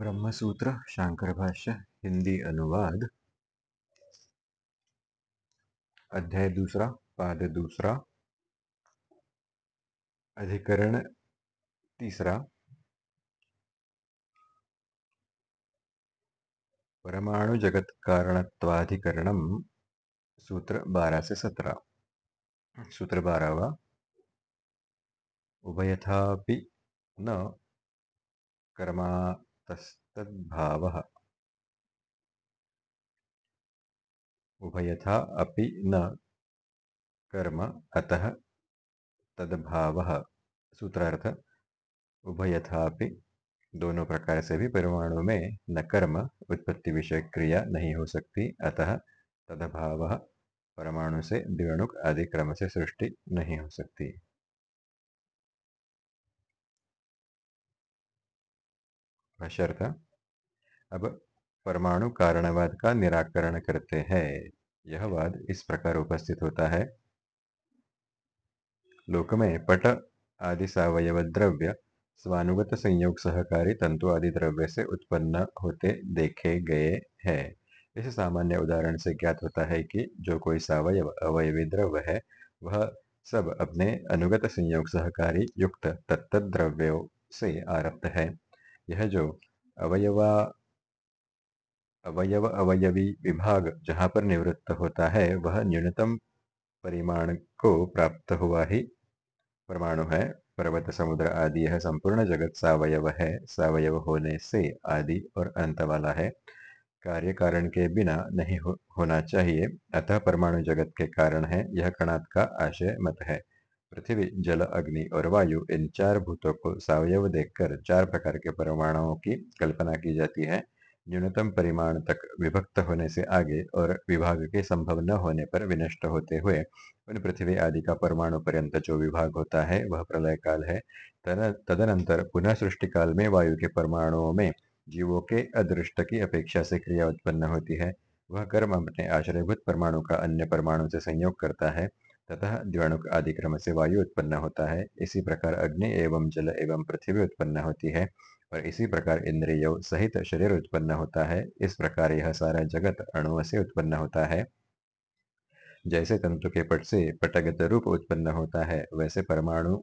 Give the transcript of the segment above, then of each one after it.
ब्रह्मसूत्र, शांकर भाष्य, हिंदी अनुवाद। अध्याय दूसरा, पाद दूसरा। अधिकरण तीसरा। परमाणु जगत कारणत्वाधिकरणम सूत्र बारह से सत्रह। सूत्र बारहवा। उभयथापि न कर्मातस्तद्भावः उभयथा अपि न कर्म, अतः तद्भावः। सूत्रार्थ, उभयथापि दोनों प्रकार से भी परमाणु में न कर्म, उत्पत्ति विषय क्रिया नहीं हो सकती, अतः तदभाव परमाणु से द्विणुक आदि क्रम से सृष्टि नहीं हो सकती। शर्त अब परमाणु कारणवाद का निराकरण करते हैं। यह वाद इस प्रकार उपस्थित होता है। लोक में पट आदि सवयव द्रव्य, स्वानुगत संयोग सहकारी तंतु आदि द्रव्य से उत्पन्न होते देखे गए हैं। इस सामान्य उदाहरण से ज्ञात होता है कि जो कोई सवयव अवयवी द्रव्य है, वह सब अपने अनुगत संयोग सहकारी युक्त तत्त द्रव्यों से आरब्ध है। यह जो अवयवा अवयव अवयवी विभाग जहाँ पर निवृत्त होता है वह न्यूनतम परिमाण को प्राप्त हुआ ही परमाणु है। पर्वत समुद्र आदि यह संपूर्ण जगत सावयव है। सावयव होने से आदि और अंत वाला है। कार्य कारण के बिना नहीं हो, होना चाहिए। अतः परमाणु जगत के कारण है। यह कणात का आशय मत है। पृथ्वी, जल, अग्नि और वायु, इन चार भूतों को सावयव देखकर चार प्रकार के परमाणुओं की कल्पना की जाती है। न्यूनतम परिमाण तक विभक्त होने से आगे और विभाग के संभव न होने पर विनष्ट होते हुए, उन पृथ्वी आदि का परमाणु पर्यंत जो विभाग होता है, वह प्रलय काल है। तदनंतर पुनः सृष्टि काल में वायु के परमाणुओं में जीवों के अदृष्ट की अपेक्षा से क्रिया उत्पन्न होती है। वह कर्म अपने आश्रयभूत परमाणु का अन्य परमाणु से संयोग करता है। तथा द्विणुक आदि क्रम से वायु उत्पन्न होता है। इसी प्रकार अग्नि एवं जल एवं पृथ्वी उत्पन्न होती है और इसी प्रकार इंद्रियों सहित शरीर उत्पन्न होता है। इस प्रकार यह सारा जगत अणुओं से उत्पन्न होता है। जैसे तंतु के पट से पटगत रूप उत्पन्न होता है, वैसे परमाणु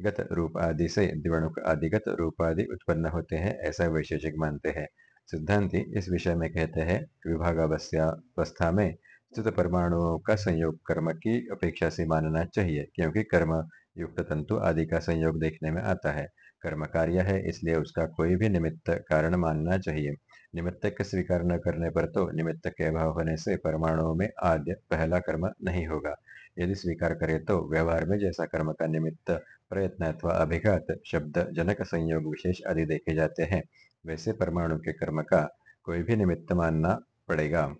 गत रूप आदि से द्विणुक आदिगत रूप आदि उत्पन्न होते हैं, ऐसा वैशेषिक मानते हैं। सिद्धांति इस विषय में कहते हैं, विभागावस्था में स्थित परमाणुओं का संयोग कर्म की अपेक्षा से मानना चाहिए, क्योंकि कर्म युक्त तंतु आदि का संयोग देखने में आता है। कर्म कार्य है, इसलिए उसका कोई भी निमित्त कारण मानना चाहिए। निमित्त के स्वीकार न करने पर तो निमित्त के अभाव होने से परमाणुओं में आद्य पहला कर्म नहीं होगा। यदि स्वीकार करे तो व्यवहार में जैसा कर्म का निमित्त, प्रयत्न अथवा अभिघात, शब्द, जनक संयोग विशेष आदि देखे जाते हैं, वैसे परमाणु के कर्म का कोई भी निमित्त मानना पड़ेगा।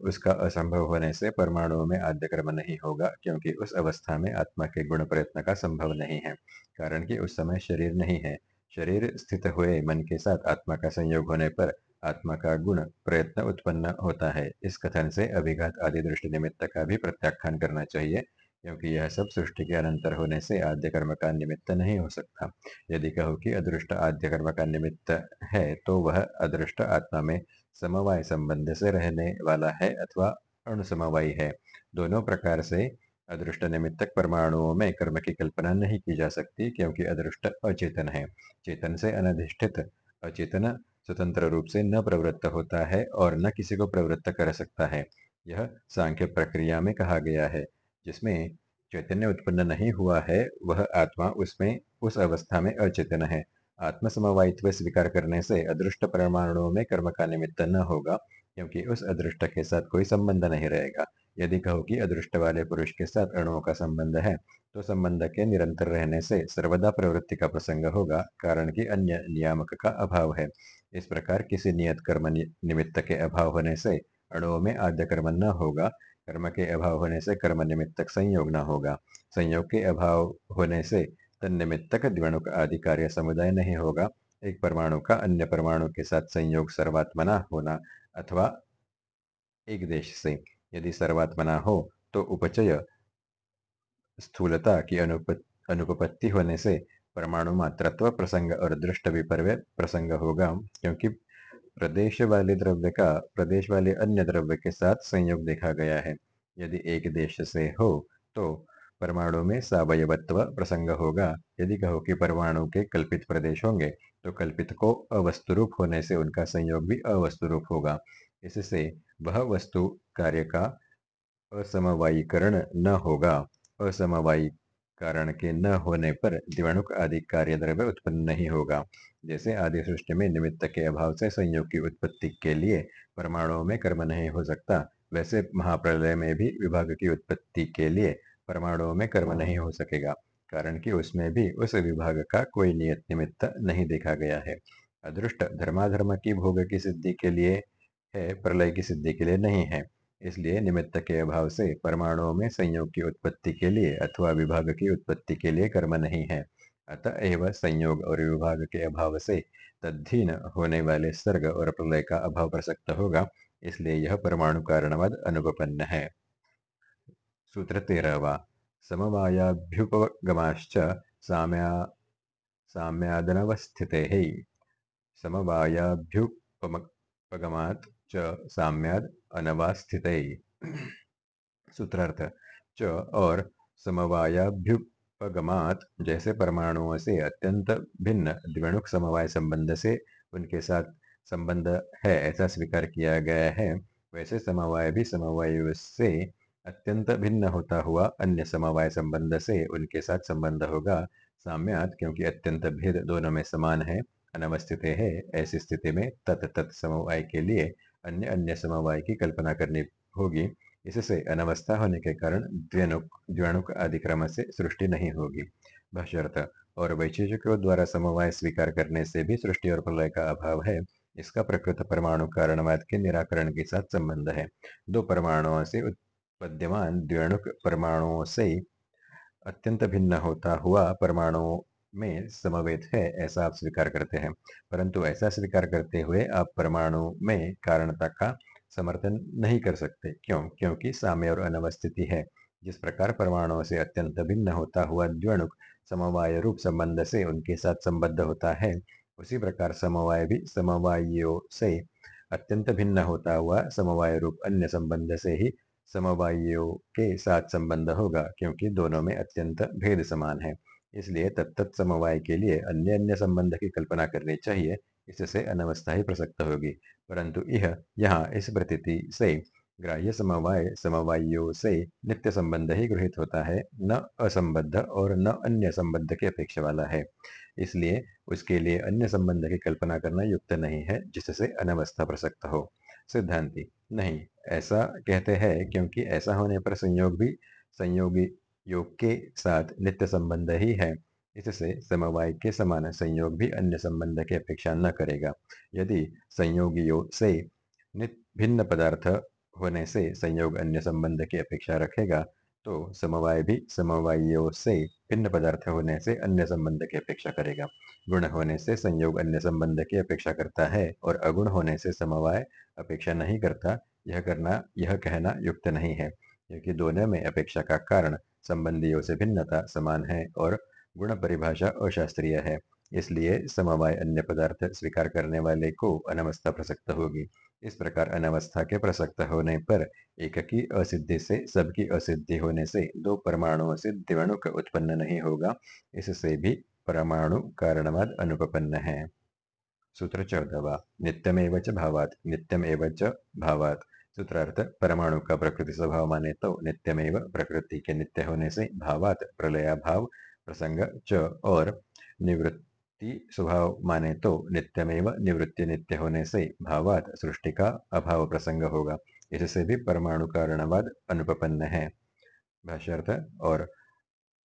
उसका असंभव होने से परमाणुओं में आद्य कर्म नहीं होगा, क्योंकि उस अवस्था में आत्मा के गुण प्रयत्न का संभव नहीं है, कारण कि उस समय शरीर नहीं है। शरीर स्थित हुए मन के साथ आत्मा का संयोग होने पर आत्मा का गुण प्रयत्न उत्पन्न होता है। इस कथन से अभिघात आदि दृष्टि निमित्त का भी प्रत्याख्यान करना चाहिए, क्योंकि यह सब सृष्टि के अनंतर होने से आद्य कर्म का निमित्त नहीं हो सकता। यदि कहो कि अदृष्ट आद्य कर्म का निमित्त है तो वह अदृष्ट आत्मा में समवाय संबंध से रहने वाला है अथवा अणुसमवायी है। दोनों प्रकार से अदृष्ट निमित्तक परमाणुओं में कर्म की कल्पना नहीं की जा सकती क्योंकि अदृष्ट अचेतन है। चेतन से अनधिष्ठित अचेतन स्वतंत्र रूप से न प्रवृत्त होता है और न किसी को प्रवृत्त कर सकता है। यह सांख्य प्रक्रिया में कहा गया है। जिसमें चैतन्य उत्पन्न नहीं हुआ है, वह आत्मा उसमें, उस अवस्था में अचेतन है। आत्म समवायित्व स्वीकार करने से अदृष्ट परमाणुओं में कर्म का निमित्त न होगा, क्योंकि उस अदृष्ट के साथ कोई संबंध नहीं रहेगा। यदि कहो कि अदृष्ट वाले पुरुष के साथ अणुओं का संबंध है तो संबंध के निरंतर रहने से सर्वदा प्रवृत्ति का प्रसंग होगा, कारण कि अन्य नियामक का अभाव है। इस प्रकार किसी नियत कर्म निमित्त के अभाव होने से अणुओं में आद्य कर्म न होगा, कर्म के अभाव होने से कर्म निमित्तक संयोग न होगा। संयोग के अभाव होने से तन्निमित्तक द्विणुक आदि कार्य समुदाय नहीं होगा। एक परमाणु का अन्य परमाणु के साथ संयोग सर्वात्मना होना अथवा एक देश से यदि सर्वात्मना हो तो उपचय स्थूलता की अनुपपत्ति होने से परमाणु मात्रत्व प्रसंग और दृष्ट विपर्य प्रसंग होगा, क्योंकि प्रदेश वाले द्रव्य का, प्रदेश वाले अन्य द्रव्य के साथ संयोग देखा गया है। यदि एक देश से हो तो परमाणु में सवयवत्व प्रसंग होगा। यदि कहो कि परमाणु के कल्पित प्रदेश होंगे तो कल्पित को अवस्तुरूप होने से उनका संयोग भी अवस्तुरूप होगा। इससे वह वस्तु कार्य का असमवायीकरण न होगा। असमवायी कारण के न होने पर दिवाणुक आदि कार्य द्रव्य उत्पन्न नहीं होगा। जैसे आदि सृष्टि में निमित्त के अभाव से संयोग की उत्पत्ति के लिए परमाणुओं में कर्म नहीं हो सकता, वैसे महाप्रलय में भी विभाग की उत्पत्ति के लिए परमाणुओं में कर्म नहीं हो सकेगा कारण कि उसमें भी उस विभाग का कोई नियत निमित्त नहीं देखा गया है। अदृष्ट धर्माधर्म की भोग की सिद्धि के लिए है प्रलय की सिद्धि के लिए नहीं है। इसलिए निमित्त के अभाव से परमाणुओं में संयोग की उत्पत्ति के लिए अथवा विभाग की उत्पत्ति के लिए कर्म नहीं है। अतएव संयोग और विभाग के अभाव से तद्धीन होने वाले सर्ग और प्रलय का अभाव प्रसक्त होगा इसलिए यह परमाणु कारणवाद अनुपन्न है। सूत्र तेरहवा समवायाभ्युपगमाश्च साम्या, साम्यादनवस्थिते। समवायाभ्युपगमात् च सूत्रार्थ। च और समवायाभ्युपगमात जैसे परमाणुओं से अत्यंत भिन्न द्विणुक समवाय संबंध से उनके साथ संबंध है, ऐसा स्वीकार किया गया है। वैसे समवाय भी समवाय से अत्यंत भिन्न होता हुआ अन्य समवाय संबंध से उनके साथ संबंध होगा। साम्यात, क्योंकि अत्यंत भेद दोनों में समान है, अनवस्थित है, ऐसी स्थिति में तत् तत् समवाय के लिए अन्य अन्य समवाय की कल्पना करनी होगी। इससे अनवस्था होने के कारण द्व्यनुक द्व्यणुक आदि क्रम से सृष्टि नहीं होगी। भाष्यर्थ, और वैशेषिकों द्वारा समवाय स्वीकार करने से भी सृष्टि और प्रलय का अभाव है। इसका प्रकृत परमाणु कारणवाद के निराकरण के साथ संबंध है। दो परमाणुओं से उत्पद्यमान द्व्यणुक परमाणुओं से अत्यंत भिन्न होता हुआ परमाणुओं में समवेत है, ऐसा आप स्वीकार करते हैं। परंतु ऐसा स्वीकार करते हुए आप परमाणु में कारणता का समर्थन नहीं कर सकते। क्यों? क्योंकि साम्य और अनवस्थिति है। जिस प्रकार परमाणुओं से अत्यंत भिन्न होता हुआ द्वणुक समवाय रूप संबंध से उनके साथ संबद्ध होता है, उसी प्रकार समवाय भी समवायों से अत्यंत भिन्न होता हुआ समवाय रूप अन्य संबंध से ही समवायों के साथ संबंध होगा, क्योंकि दोनों में अत्यंत भेद समान है। इसलिए तत्त समवाय के लिए अन्य अन्य संबंध की कल्पना करनी चाहिए, इससे अनवस्था ही प्रसक्त होगी। परंतु यह यहाँ इस प्रतीति से ग्राह्य समवाय समवायों से नित्य संबंध ही गृहित होता है, न असंबद्ध और न अन्य संबंध के अपेक्षा वाला है। इसलिए उसके लिए अन्य संबंध की कल्पना करना युक्त नहीं है, जिससे अनवस्था प्रसक्त हो। सिद्धांति नहीं, ऐसा कहते हैं क्योंकि ऐसा होने पर संयोग भी संयोगी योग के साथ नित्य संबंध ही है। इससे समवाय के समान संयोग भी अन्य संबंध की अपेक्षा न करेगा। यदि संयोगी योग से नित्य भिन्न पदार्थ होने से संयोग अन्य संबंध की अपेक्षा रखेगा तो समवाय भी समवायों से भिन्न पदार्थ होने से अन्य संबंध की अपेक्षा करेगा। गुण होने से संयोग अन्य संबंध की अपेक्षा करता है और अगुण होने से समवाय अपेक्षा नहीं करता। यह करना, यह कहना युक्त नहीं है, क्योंकि दोनों में अपेक्षा का कारण संबंधियों से भिन्नता समान है और गुण परिभाषा अशास्त्रीय है। इसलिए समवाय अन्य पदार्थ स्वीकार करने वाले को अनवस्था प्रसक्त होगी। इस प्रकार अनावस्था के प्रसक्त होने पर एक की असिद्धि से, सबकी असिद्धि होने से दो परमाणुओं से दिवणुक उत्पन्न नहीं होगा। इससे भी परमाणु कारणवाद अनुपन्न है। सूत्र चौदहवा, नित्यमेव च भावात, नित्यमेव च भावात। सूत्रार्थ, परमाणु का प्रकृति स्वभाव माने तो नित्यमेव प्रकृति के नित्य होने से भावात प्रलया भाव प्रसंग च और निवृत्ति स्वभाव माने तो नित्यमेव निवृत्ति नित्य होने से भावात सृष्टि का अभाव प्रसंग होगा। इससे भी परमाणु कारणवाद अनुपन्न है। भाष्यर्थ, और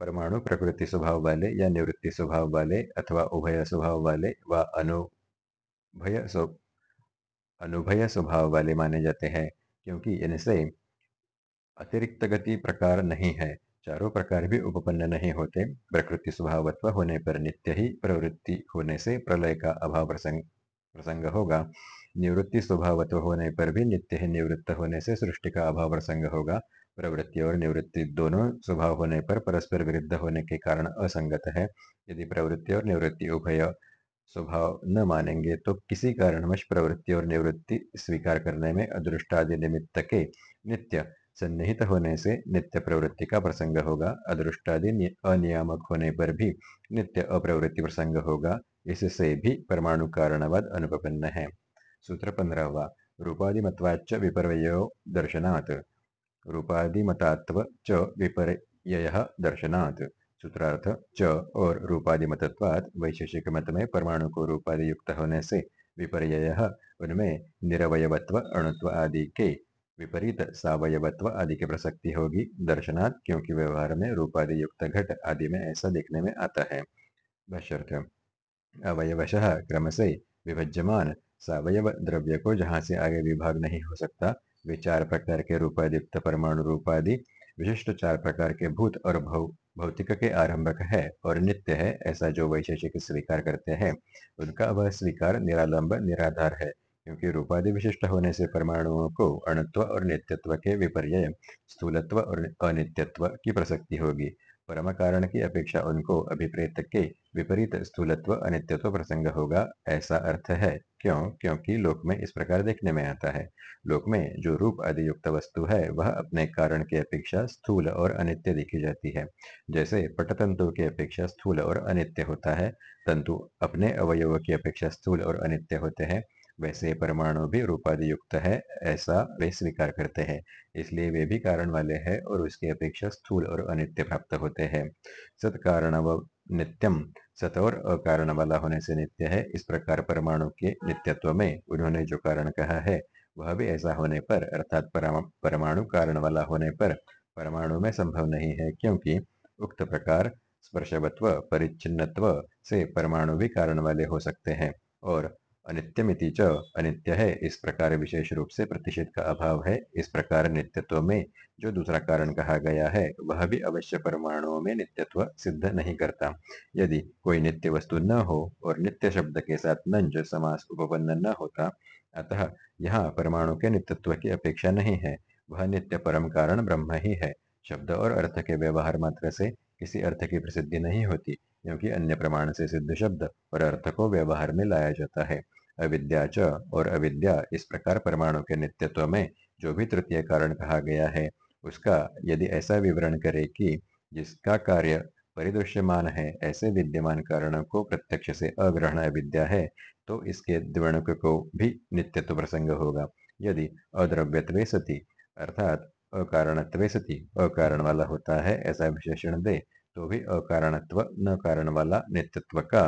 परमाणु प्रकृति स्वभाव वाले या निवृत्ति स्वभाव वाले अथवा उभय स्वभाव वाले व अनुभय अनुभय स्वभाव वाले माने जाते हैं, क्योंकि इनसे अतिरिक्त गति प्रकार नहीं है। चारों प्रकार भी उपपन्न नहीं होते। प्रकृति स्वभावत्व होने पर नित्य ही प्रवृत्ति होने से प्रलय का अभाव प्रसंग प्रसंग होगा। निवृत्ति स्वभावत्व होने पर भी नित्य ही निवृत्त होने से सृष्टि का अभाव प्रसंग होगा। प्रवृत्ति और निवृत्ति दोनों स्वभाव होने पर परस्पर विरुद्ध होने के कारण असंगत है। यदि प्रवृत्ति और निवृत्ति उभय स्वभाव न मानेंगे तो किसी कारणवश प्रवृत्ति और निवृत्ति स्वीकार करने में अदृष्टादि निमित्त के नित्य सन्निहित होने से नित्य प्रवृत्ति का प्रसंग होगा। अदृष्टादि अनियामक होने पर भी नित्य अप्रवृत्ति प्रसंग होगा। इससे भी परमाणु कारणवाद अनुपन्न है। सूत्र पंद्रहवा। रूपादिमत्वाच्च विपर्यो दर्शनात्। रूपादिमतात्व च विपर्य दर्शनात्। सूत्रार्थ, च और रूपादिमतत्वात् वैशेषिक मत में परमाणु को रूपादि युक्त होने से विपर्य उनमें निरवयत्व अणुत्व आदि के विपरीत सवयवत्व आदि की प्रसक्ति होगी दर्शनात्, क्योंकि व्यवहार में रूपादि युक्त घट आदि में ऐसा देखने में आता है। अवयवश क्रम से विभज्यमान सवयव द्रव्य को जहाँ से आगे विभाग नहीं हो सकता, वे चार प्रकार के रूपादियुक्त परमाणु रूपादि, विशिष्ट चार प्रकार के भूत और भौ, भौतिक के आरंभक है और नित्य है, ऐसा जो वैशेषिक स्वीकार करते हैं। उनका वह स्वीकार निरालंब, निराधार है। क्योंकि रूपादि विशिष्ट होने से परमाणुओं को अणुत्व और नित्यत्व के विपर्य स्थूलत्व और अनित्यत्व की प्रसक्ति होगी। परम कारण की अपेक्षा उनको अभिप्रेत के विपरीत स्थूलत्व, अनित्यत्व प्रसंग होगा, ऐसा अर्थ है। क्यों? क्योंकि लोक में इस प्रकार देखने में आता है। लोक में जो रूप आदि युक्त वस्तु है, वह अपने कारण की अपेक्षा स्थूल और अनित्य देखी जाती है। जैसे पटतंतु की अपेक्षा स्थूल और अनित्य होता है, तंतु अपने अवयव की अपेक्षा स्थूल और अनित्य होते हैं। वैसे परमाणु भी रूपादि युक्त है, ऐसा वे स्वीकार करते हैं। इसलिए वे भी कारण वाले हैं और उसकी अपेक्षा स्थूल और अनित्य प्राप्त होते हैं। सत कारण नित्यम, सत और अकारण वाला होने से नित्य है। इस प्रकार परमाणु के नित्यत्व में उन्होंने जो कारण कहा है, वह भी ऐसा होने पर, अर्थात परमाणु कारण वाला होने पर परमाणु में संभव नहीं है, क्योंकि उक्त प्रकार स्पर्शवत्व, परिच्छिन्नत्व से परमाणु भी कारण वाले हो सकते हैं और अनित्यमिति च अनित्य है इस प्रकार विशेष रूप से प्रतिषेध का अभाव है। इस प्रकार नित्यत्व में जो दूसरा कारण कहा गया है, वह भी अवश्य परमाणुओं में नित्यत्व सिद्ध नहीं करता। यदि कोई नित्य वस्तु न हो और नित्य शब्द के साथ नंज, समास उपपन्न न होता, अतः यहाँ परमाणु के नित्यत्व की अपेक्षा नहीं है। वह नित्य परम कारण ब्रह्म ही है। शब्द और अर्थ के व्यवहार मात्र से किसी अर्थ की प्रसिद्धि नहीं होती, क्योंकि अन्य प्रमाण से सिद्ध शब्द और अर्थ को व्यवहार में लाया जाता है। अविद्या च और अविद्या इस प्रकार परमाणु के नित्यत्व में जो भी तृतीय कारण कहा गया है, उसका यदि ऐसा विवरण करे कि जिसका कार्य परिदृश्यमान है, ऐसे विद्यमान कारणों को प्रत्यक्ष से अग्रहण अविद्या है तो इसके द्विणुक को भी नित्यत्व प्रसंग होगा। यदि अद्रव्यत्वे सती, अर्थात अकारणत्वे सती, अकारण वाला होता है ऐसा विशेषण दे तो भी अकारणत्व, न कारण वाला नित्यत्व का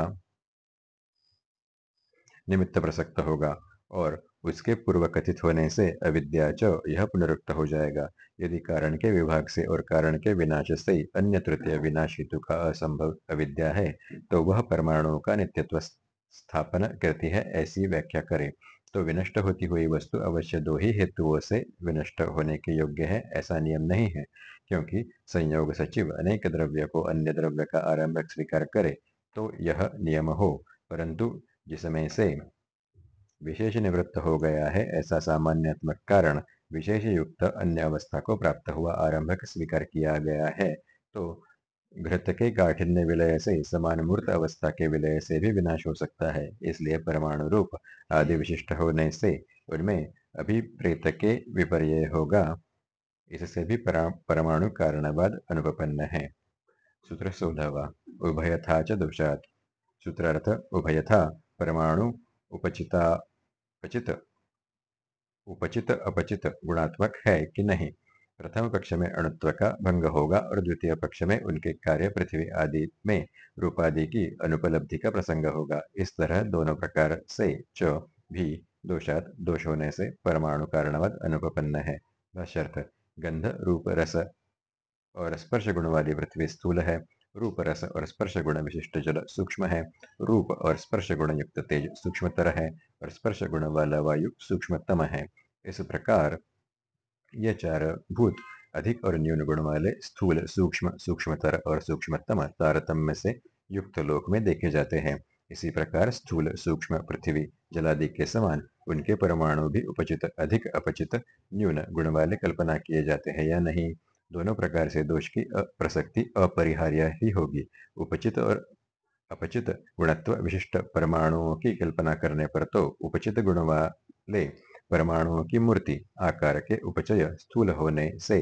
निमित्त प्रसक्त होगा और उसके पूर्व कथित होने से अविद्या च यह पुनरुक्त हो जाएगा। यदि कारण के विभाग से और कारण के विनाश से अन्य तृतीय विनाश हेतु का असंभव अविद्या है तो वह परमाणुओं का नित्यत्व स्थापन करती है, ऐसी व्याख्या करे। तो विनष्ट होती हुई वस्तु अवश्य दो ही हेतुओं से विनष्ट होने के योग्य है, ऐसा नियम नहीं है, क्योंकि संयोग सचिव अनेक द्रव्य को अन्य द्रव्य का आरंभक स्वीकार करे तो यह नियम हो, परंतु जिसमें से विशेष निवृत्त हो गया है, ऐसा सामान्यात्मक कारण विशेष युक्त अन्य अवस्था को प्राप्त हुआ आरंभक स्वीकार किया गया है। तो घृत के काठिन्य विलय से समान मूर्त अवस्था के विलय से भी विनाश हो सकता है, इसलिए परमाणु रूप आदि विशिष्ट होने से उनमें अभिप्रेत के विपर्य होगा। इससे भी परमाणु कारणवाद अनुपन्न है। सूत्र सोलहवा, उभयथा च दोषात। सूत्रार्थ, उभयथा परमाणु उपचिता उपचित। उपचित, अपचित गुणात्मक है कि नहीं? प्रथम पक्ष में अणुत्व का भंग होगा और द्वितीय पक्ष में उनके कार्य पृथ्वी आदि में रूपादि की अनुपलब्धि का प्रसंग होगा। इस तरह दोनों प्रकार से च भी दोषात दोष होने से परमाणु कारणवद अनुपन्न है। गंध, रूप, रस और स्पर्श गुण वाली पृथ्वी स्थूल है। रूप रस और स्पर्श गुण विशिष्ट जल सूक्ष्म है। रूप और स्पर्श गुण युक्त तेज सूक्ष्मतर है और स्पर्श गुण वाला वायु सूक्ष्मतम है। इस प्रकार ये चार भूत अधिक और न्यून गुण वाले स्थूल सूक्ष्म सूक्ष्मतर और सूक्ष्मतम तारतम्य से युक्त लोक में देखे जाते हैं। इसी प्रकार स्थूल सूक्ष्म पृथ्वी जलादि के समान उनके परमाणु भी उपचित अधिक अपचित न्यून गुण वाले कल्पना किए जाते हैं या नहीं? दोनों प्रकार से दोष की प्रसक्ति अपरिहार्य ही होगी। उपचित और अपचित गुणत्व विशिष्ट परमाणुओं की कल्पना करने पर तो उपचित गुण वाले परमाणुओं की मूर्ति आकार के उपचय स्थूल होने से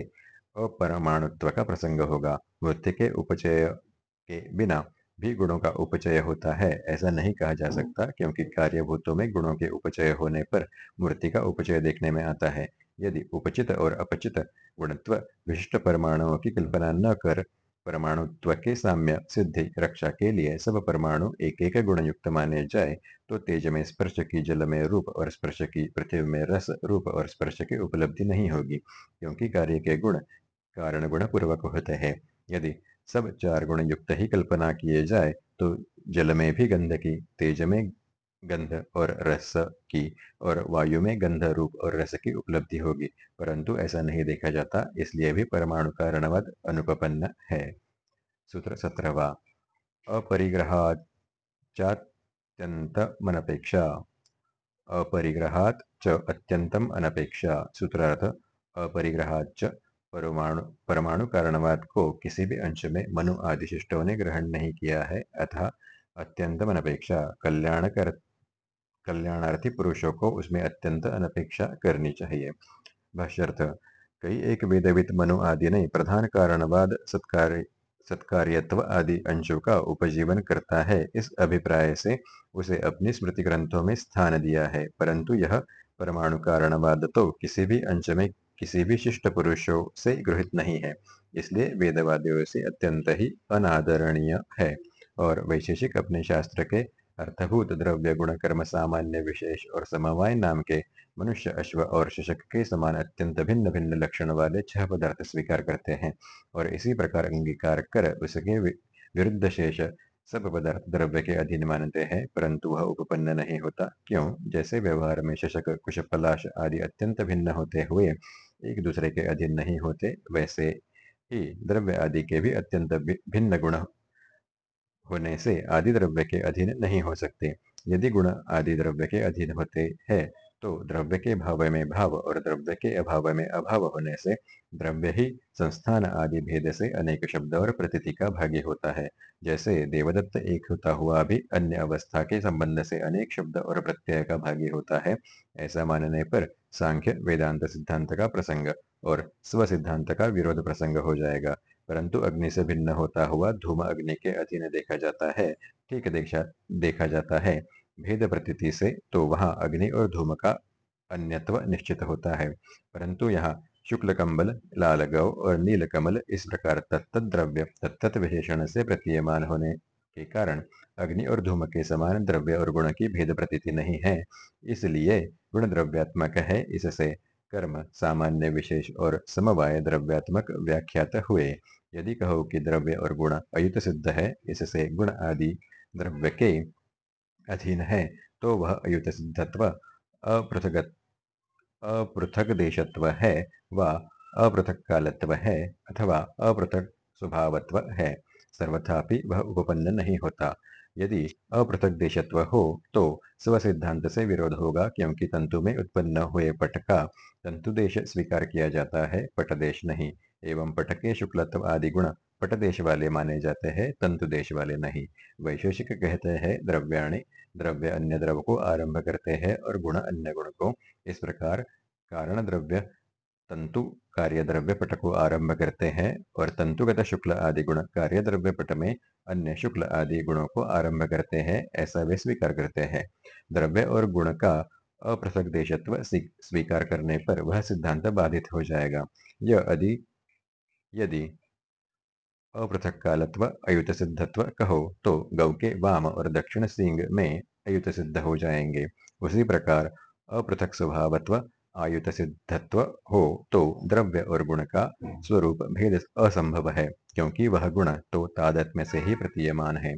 अपरमाणुत्व का प्रसंग होगा। मूर्ति के उपचय के बिना भी गुणों का उपचय होता है। ऐसा नहीं कहा जा सकता क्योंकि कार्यभूतों में गुणों के उपचय होने पर मूर्ति का उपचय देखने में आता है। यदि उपचित और अपचित गुणत्व विशिष्ट परमाणुओं की कल्पना न कर परमाणुत्व के साम्य सिद्धि रक्षा के लिए सब परमाणु एक एक गुण युक्त माने जाए तो तेज में स्पर्श की जल में रूप और स्पर्श की पृथ्वी में रस, रूप और स्पर्श की उपलब्धि नहीं होगी, क्योंकि कार्य के गुण कारण गुण पूर्वक होते हैं। यदि सब चार गुण युक्त ही कल्पना किए जाए तो जल में भी गंध की, तेज में गंध और रस की और वायु में गंध रूप और रस की उपलब्धि होगी। परंतु ऐसा नहीं देखा जाता, इसलिए भी परमाणु कारणवाद अनुपन्न है। सूत्र सत्रहवा अपरिग्रहाचात्यंतमनपेक्षा अपरिग्रहात च अत्यंतम अनपेक्षा। सूत्रार्थ अपरिग्रहाच परमाणु परमाणु कारणवाद को किसी भी अंश में मनु आदि शिष्टों ने ग्रहण नहीं किया है अथा अत्यंतम अनपेक्षा। कल्याण कर कल्याणार्थी पुरुषों को उसमें अत्यंत अनपेक्षा करनी चाहिए। भाष्यर्थ, कई एक वेदवित मनु आदि ने प्रधान कारणवाद सत्कार, सत्कार्यत्व आदि अंशों का उपजीवन करता है। इस अभिप्राय से उसे अपनी स्मृति ग्रंथों में स्थान दिया है। परंतु यह परमाणु कारणवाद तो किसी भी अंश में किसी भी शिष्ट पुरुषों से गृहित नहीं है। इसलिए वेदवादियों से अत्यंत ही अनादरणीय है और वैशेषिक अपने शास्त्र के अर्थभूत द्रव्य गुण कर्म सामान्य विशेष और समवाय नाम के मनुष्य अश्व और शशक के समान अत्यंत भिन्न भिन्न लक्षण वाले छह पदार्थ स्वीकार करते हैं और इसी प्रकार अंगीकार कर उसके विरुद्ध शेष सब पदार्थ द्रव्य के अधीन मानते हैं, परंतु वह उपपन्न नहीं होता। क्यों? जैसे व्यवहार में शशक कुश पलाश आदि अत्यंत भिन्न होते हुए एक दूसरे के अधीन नहीं होते, वैसे ही द्रव्य आदि के भी अत्यंत भिन्न गुण होने से आदि द्रव्य के अधीन नहीं हो सकते। यदि गुण आदि द्रव्य के अधीन होते हैं तो द्रव्य के भाव में भाव और द्रव्य के अभाव में अभाव होने से द्रव्य ही संस्थान आदि भेद से अनेक शब्द और प्रतीति का भागी होता है। जैसे देवदत्त एक होता हुआ भी अन्य अवस्था के संबंध से अनेक शब्द और प्रत्यय का भागी होता है। ऐसा मानने पर सांख्य वेदांत सिद्धांत का प्रसंग और स्व सिद्धांत का विरोध प्रसंग हो जाएगा। परंतु अग्नि से भिन्न होता हुआ धूम अग्नि के अधीन देखा जाता है। ठीक देखा देखा जाता है। भेद प्रतीति से तो वहाँ अग्नि और धूम का अन्यत्व निश्चित होता है। परंतु यहाँ शुक्ल कम्बल लाल गौ और नील कमल इस प्रकार तत्त द्रव्य तत्त विशेषण से प्रतीयमान होने के कारण अग्नि और धूम के समान द्रव्य और गुण की भेद प्रतीति नहीं है। इसलिए गुण द्रव्यात्मक है। इससे कर्म, सामान्य, विशेष और समवाय द्रव्यात्मक व्याख्यात हुए। यदि कहो कि द्रव्य और गुण अयुत सिद्ध है, इससे गुण आदि द्रव्य के अधीन है तो वह अयुत सिद्धत्व अपृथक अपृथक देशत्व है व अपृथक कालत्व है अथवा अपृथक स्वभावत्व है। सर्वथापि वह उपपन्न नहीं होता। यदि अपृथक देशत्व हो तो स्व सिद्धांत से विरोध होगा, क्योंकि तंतु में उत्पन्न हुए पट का तंतु देश स्वीकार किया जाता है, पट देश नहीं। एवं पट के शुक्लत्व आदि गुण पट देश वाले माने जाते हैं, तंतु देश वाले नहीं। वैशेषिक कहते हैं द्रव्याणी, द्रव्य अन्य द्रव्य को आरंभ करते हैं और गुण अन्य गुण को। इस प्रकार कारण द्रव्य, तंतु कार्य द्रव्य पट को आरंभ करते हैं और तंतुगत शुक्ल आदि गुण कार्य द्रव्य पट में अन्य शुक्ल आदि गुणों को आरंभ करते हैं, ऐसा वे स्वीकार करते हैं। द्रव्य और गुण का अपृथक देशत्व स्वीकार करने पर वह सिद्धांत बाधित हो जाएगा। यह अधि यदि अपृथक कालत्व अयुत सिद्धत्व कहो तो गौ के वाम और दक्षिण सिंह में अयुत सिद्ध हो जाएँगे। उसी प्रकार अपृथक स्वभावत्व आयुत सिद्धत्व हो तो द्रव्य और गुण का स्वरूप भेद असंभव है, क्योंकि वह गुण तो तादत्म्य से ही प्रतीयमान है।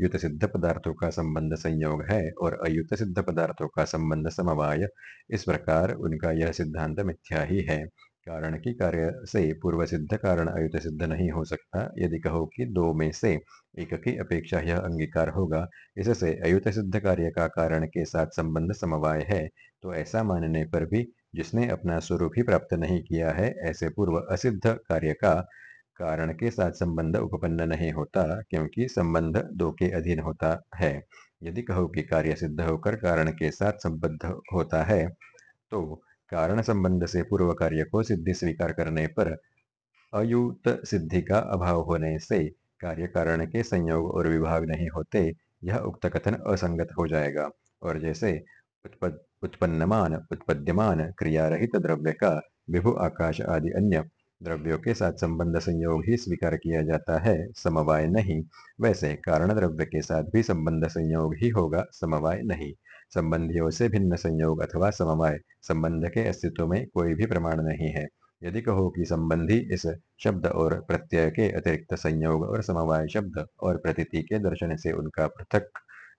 युत सिद्ध पदार्थों का संबंध संयोग है और अयुत सिद्ध पदार्थों का संबंध समवाय। इस प्रकार उनका यह सिद्धांत मिथ्या ही है। कारण की कार्य से पूर्व सिद्ध कारण अयुत सिद्ध नहीं हो सकता। यदि कहो कि दो में से एक की अपेक्षा यह अंगीकार होगा, इससे अयुत सिद्ध कार्य का कारण के साथ संबंध समवाय है तो ऐसा मानने पर भी जिसने अपना स्वरूप ही प्राप्त नहीं किया है, ऐसे पूर्व असिद्ध कार्य का कारण के साथ संबंध उपपन्न नहीं होता, क्योंकि संबंध दो के अधीन होता है। यदि कहो कि कार्य सिद्ध होकर कारण के साथ संबद्ध होता है तो कारण संबंध से पूर्व कार्य को सिद्धि स्वीकार करने पर अयुत सिद्धि का अभाव होने से कार्य कारण के संयोग और विभाग नहीं होते, यह उक्त कथन असंगत हो जाएगा। और जैसे उत्पन्नमान, उत्पद्यमान क्रिया रहित द्रव्य का विभु आकाश आदि अन्य द्रव्यों के साथ संबंध संयोग ही स्वीकार किया जाता है, समवाय नहीं। वैसे कारण द्रव्य के साथ भी संबंध संयोग ही होगा, समवाय नहीं। संबंधियों से भिन्न संयोग अथवा समवाय संबंध के अस्तित्व में कोई भी प्रमाण नहीं है। यदि कहो कि संबंधी इस शब्द और प्रत्यय के अतिरिक्त संयोग और समवाय शब्द और प्रतीति के दर्शन से उनका पृथक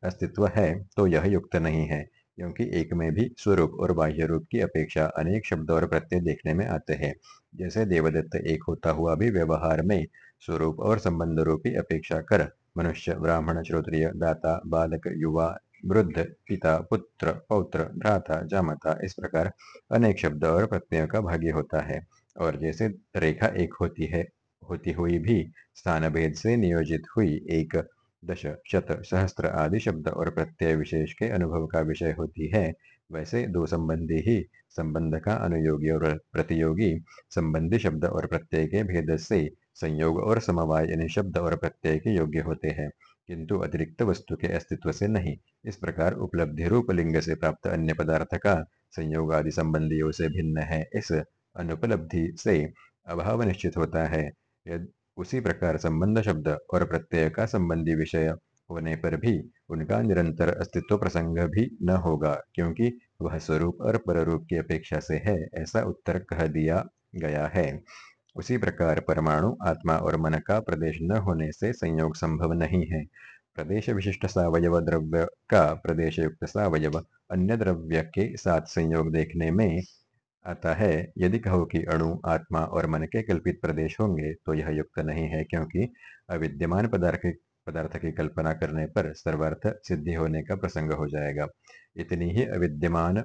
अस्तित्व है तो यह युक्त नहीं है, क्योंकि एक में भी स्वरूप और बाह्य रूप की अपेक्षा अनेक शब्द और प्रत्यय देखने में आते हैं। जैसे देवदत्त एक होता हुआ भी व्यवहार में स्वरूप और संबंध रूपी अपेक्षा कर मनुष्य, ब्राह्मण, श्रोत्रिय, दाता, बालक, युवा वृद्ध, पिता, पुत्र, पौत्र, भ्राता, जामता, इस प्रकार अनेक शब्द और प्रत्ययों का भाग्य होता है। और जैसे रेखा एक होती है, होती हुई भी स्थान भेद से नियोजित हुई एक दश, शत, सहस्त्र आदि शब्द और प्रत्यय विशेष के अनुभव का विषय होती है, वैसे दो संबंधी ही संबंध का अनुयोगी और प्रतियोगी संबंधी शब्द और प्रत्यय के भेद से संयोग और समवाय इन शब्द और प्रत्यय के योग्य होते हैं। किंतु अतिरिक्त वस्तु के अस्तित्व से नहीं। इस प्रकार उपलब्धि रूप लिंग से प्राप्त अन्य पदार्थ का संयोग आदि संबंधियों से भिन्न है। इस अनुपलब्धि से अभाव निश्चित होता है। उसी प्रकार संबंध शब्द और प्रत्यय का संबंधी विषय होने पर भी उनका निरंतर अस्तित्व प्रसंग भी न होगा, क्योंकि वह स्वरूप और पररूप की अपेक्षा से है, ऐसा उत्तर कह दिया गया है। उसी प्रकार परमाणु आत्मा और मन का प्रदेश न होने से संयोग संभव नहीं है। प्रदेश विशिष्ट सावयव द्रव्य का प्रदेश युक्त सावयव अन्य द्रव्य के साथ संयोग देखने में आता है। यदि कहो कि अणु, आत्मा और मन के कल्पित प्रदेश होंगे तो यह युक्त नहीं है क्योंकि अविद्यमान पदार्थ पदार्थ की कल्पना करने पर सर्वार्थ सिद्धि होने का प्रसंग हो जाएगा। इतनी ही अविद्यमान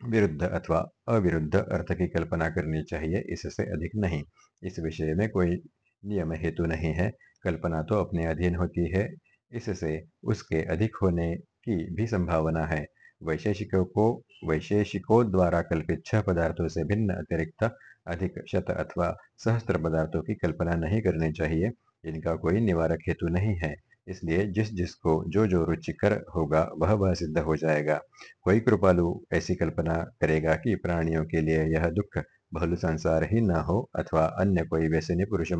विरुद्ध अथवा अविरुद्ध अर्थ की कल्पना करनी चाहिए, इससे अधिक नहीं। इस विषय में कोई नियम हेतु नहीं है। कल्पना तो अपने अधीन होती है, इससे उसके अधिक होने की भी संभावना है। वैशेषिकों को, वैशेषिकों द्वारा कल्पित छह पदार्थों से भिन्न अतिरिक्त अधिक शत अथवा सहस्त्र पदार्थों की कल्पना नहीं करनी चाहिए। इनका कोई निवारक हेतु नहीं है। इसलिए जिस जिसको जो जो रुचिकर होगा, वह वह सिद्ध हो जाएगा। कोई कृपालु ऐसी कल्पना करेगा कि प्राणियों के लिए यह दुख बहुल संसार ही न हो, अथवा अन्य कोई वैसे पुरुष,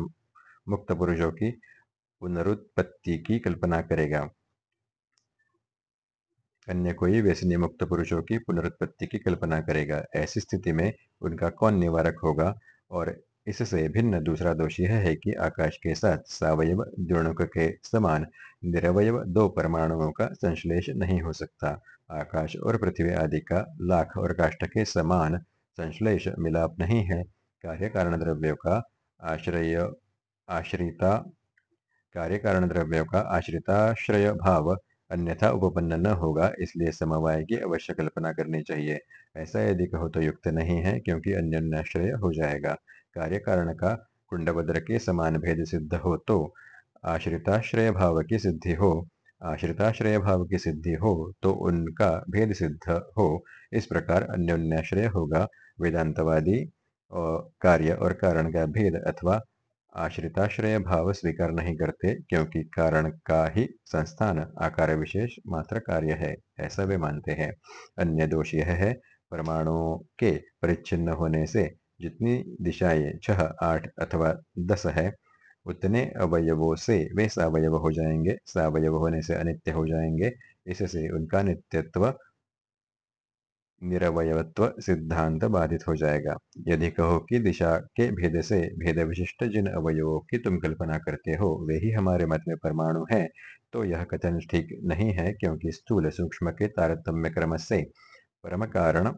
मुक्त पुरुषों की पुनरुत्पत्ति की कल्पना करेगा। अन्य कोई व्यसनी मुक्त पुरुषों की पुनरुत्पत्ति की कल्पना करेगा। ऐसी स्थिति में उनका कौन निवारक होगा? और इससे भिन्न दूसरा दोष यह है कि आकाश के साथ सवयव द्विणुक के समान निरवय दो परमाणुओं का संश्लेष नहीं हो सकता। आकाश और पृथ्वी आदि का लाख और काष्ठ के समान संश्लेष मिलाप नहीं है। कार्य कारण द्रव्यों का आश्रय, आश्रिता, कार्य कारण द्रव्यों का आश्रिताश्रय भाव अन्यथा उपपन्न न होगा, इसलिए समवाय की अवश्य कल्पना करनी चाहिए। ऐसा यदि कहो तो युक्त नहीं है, क्योंकि अन्योन्याश्रय हो जाएगा। कार्य कारण का कुंडभद्र के समान भेद सिद्ध हो तो आश्रिताश्रय भाव की सिद्धि हो आश्रिताश्रय भाव की सिद्धि हो तो उनका भेद सिद्ध हो इस प्रकार अन्योन्याश्रय होगा वेदांतवादी कार्य और कारण का भेद अथवा आश्रिताश्रय भाव स्वीकार नहीं करते क्योंकि कारण का ही संस्थान आकार विशेष मात्र कार्य है ऐसा वे मानते हैं अन्य दोष यह है परमाणुओं के परिच्छिन्न होने से जितनी दिशाएँ छह, आठ अथवा दस है, उतने अवयवों से वे सवयव हो जाएँगे। सवयव होने से अनित्य हो जाएँगे। इससे उनका नित्यत्व, निरवयत्व सिद्धांत बाधित हो जाएगा। यदि कहो कि दिशा के भेद से भेद विशिष्ट जिन अवयवों की तुम कल्पना करते हो, वे ही हमारे मत में परमाणु हैं तो यह कथन ठीक नहीं है, क्योंकि स्थूल सूक्ष्म के तारतम्य क्रम से परम कारण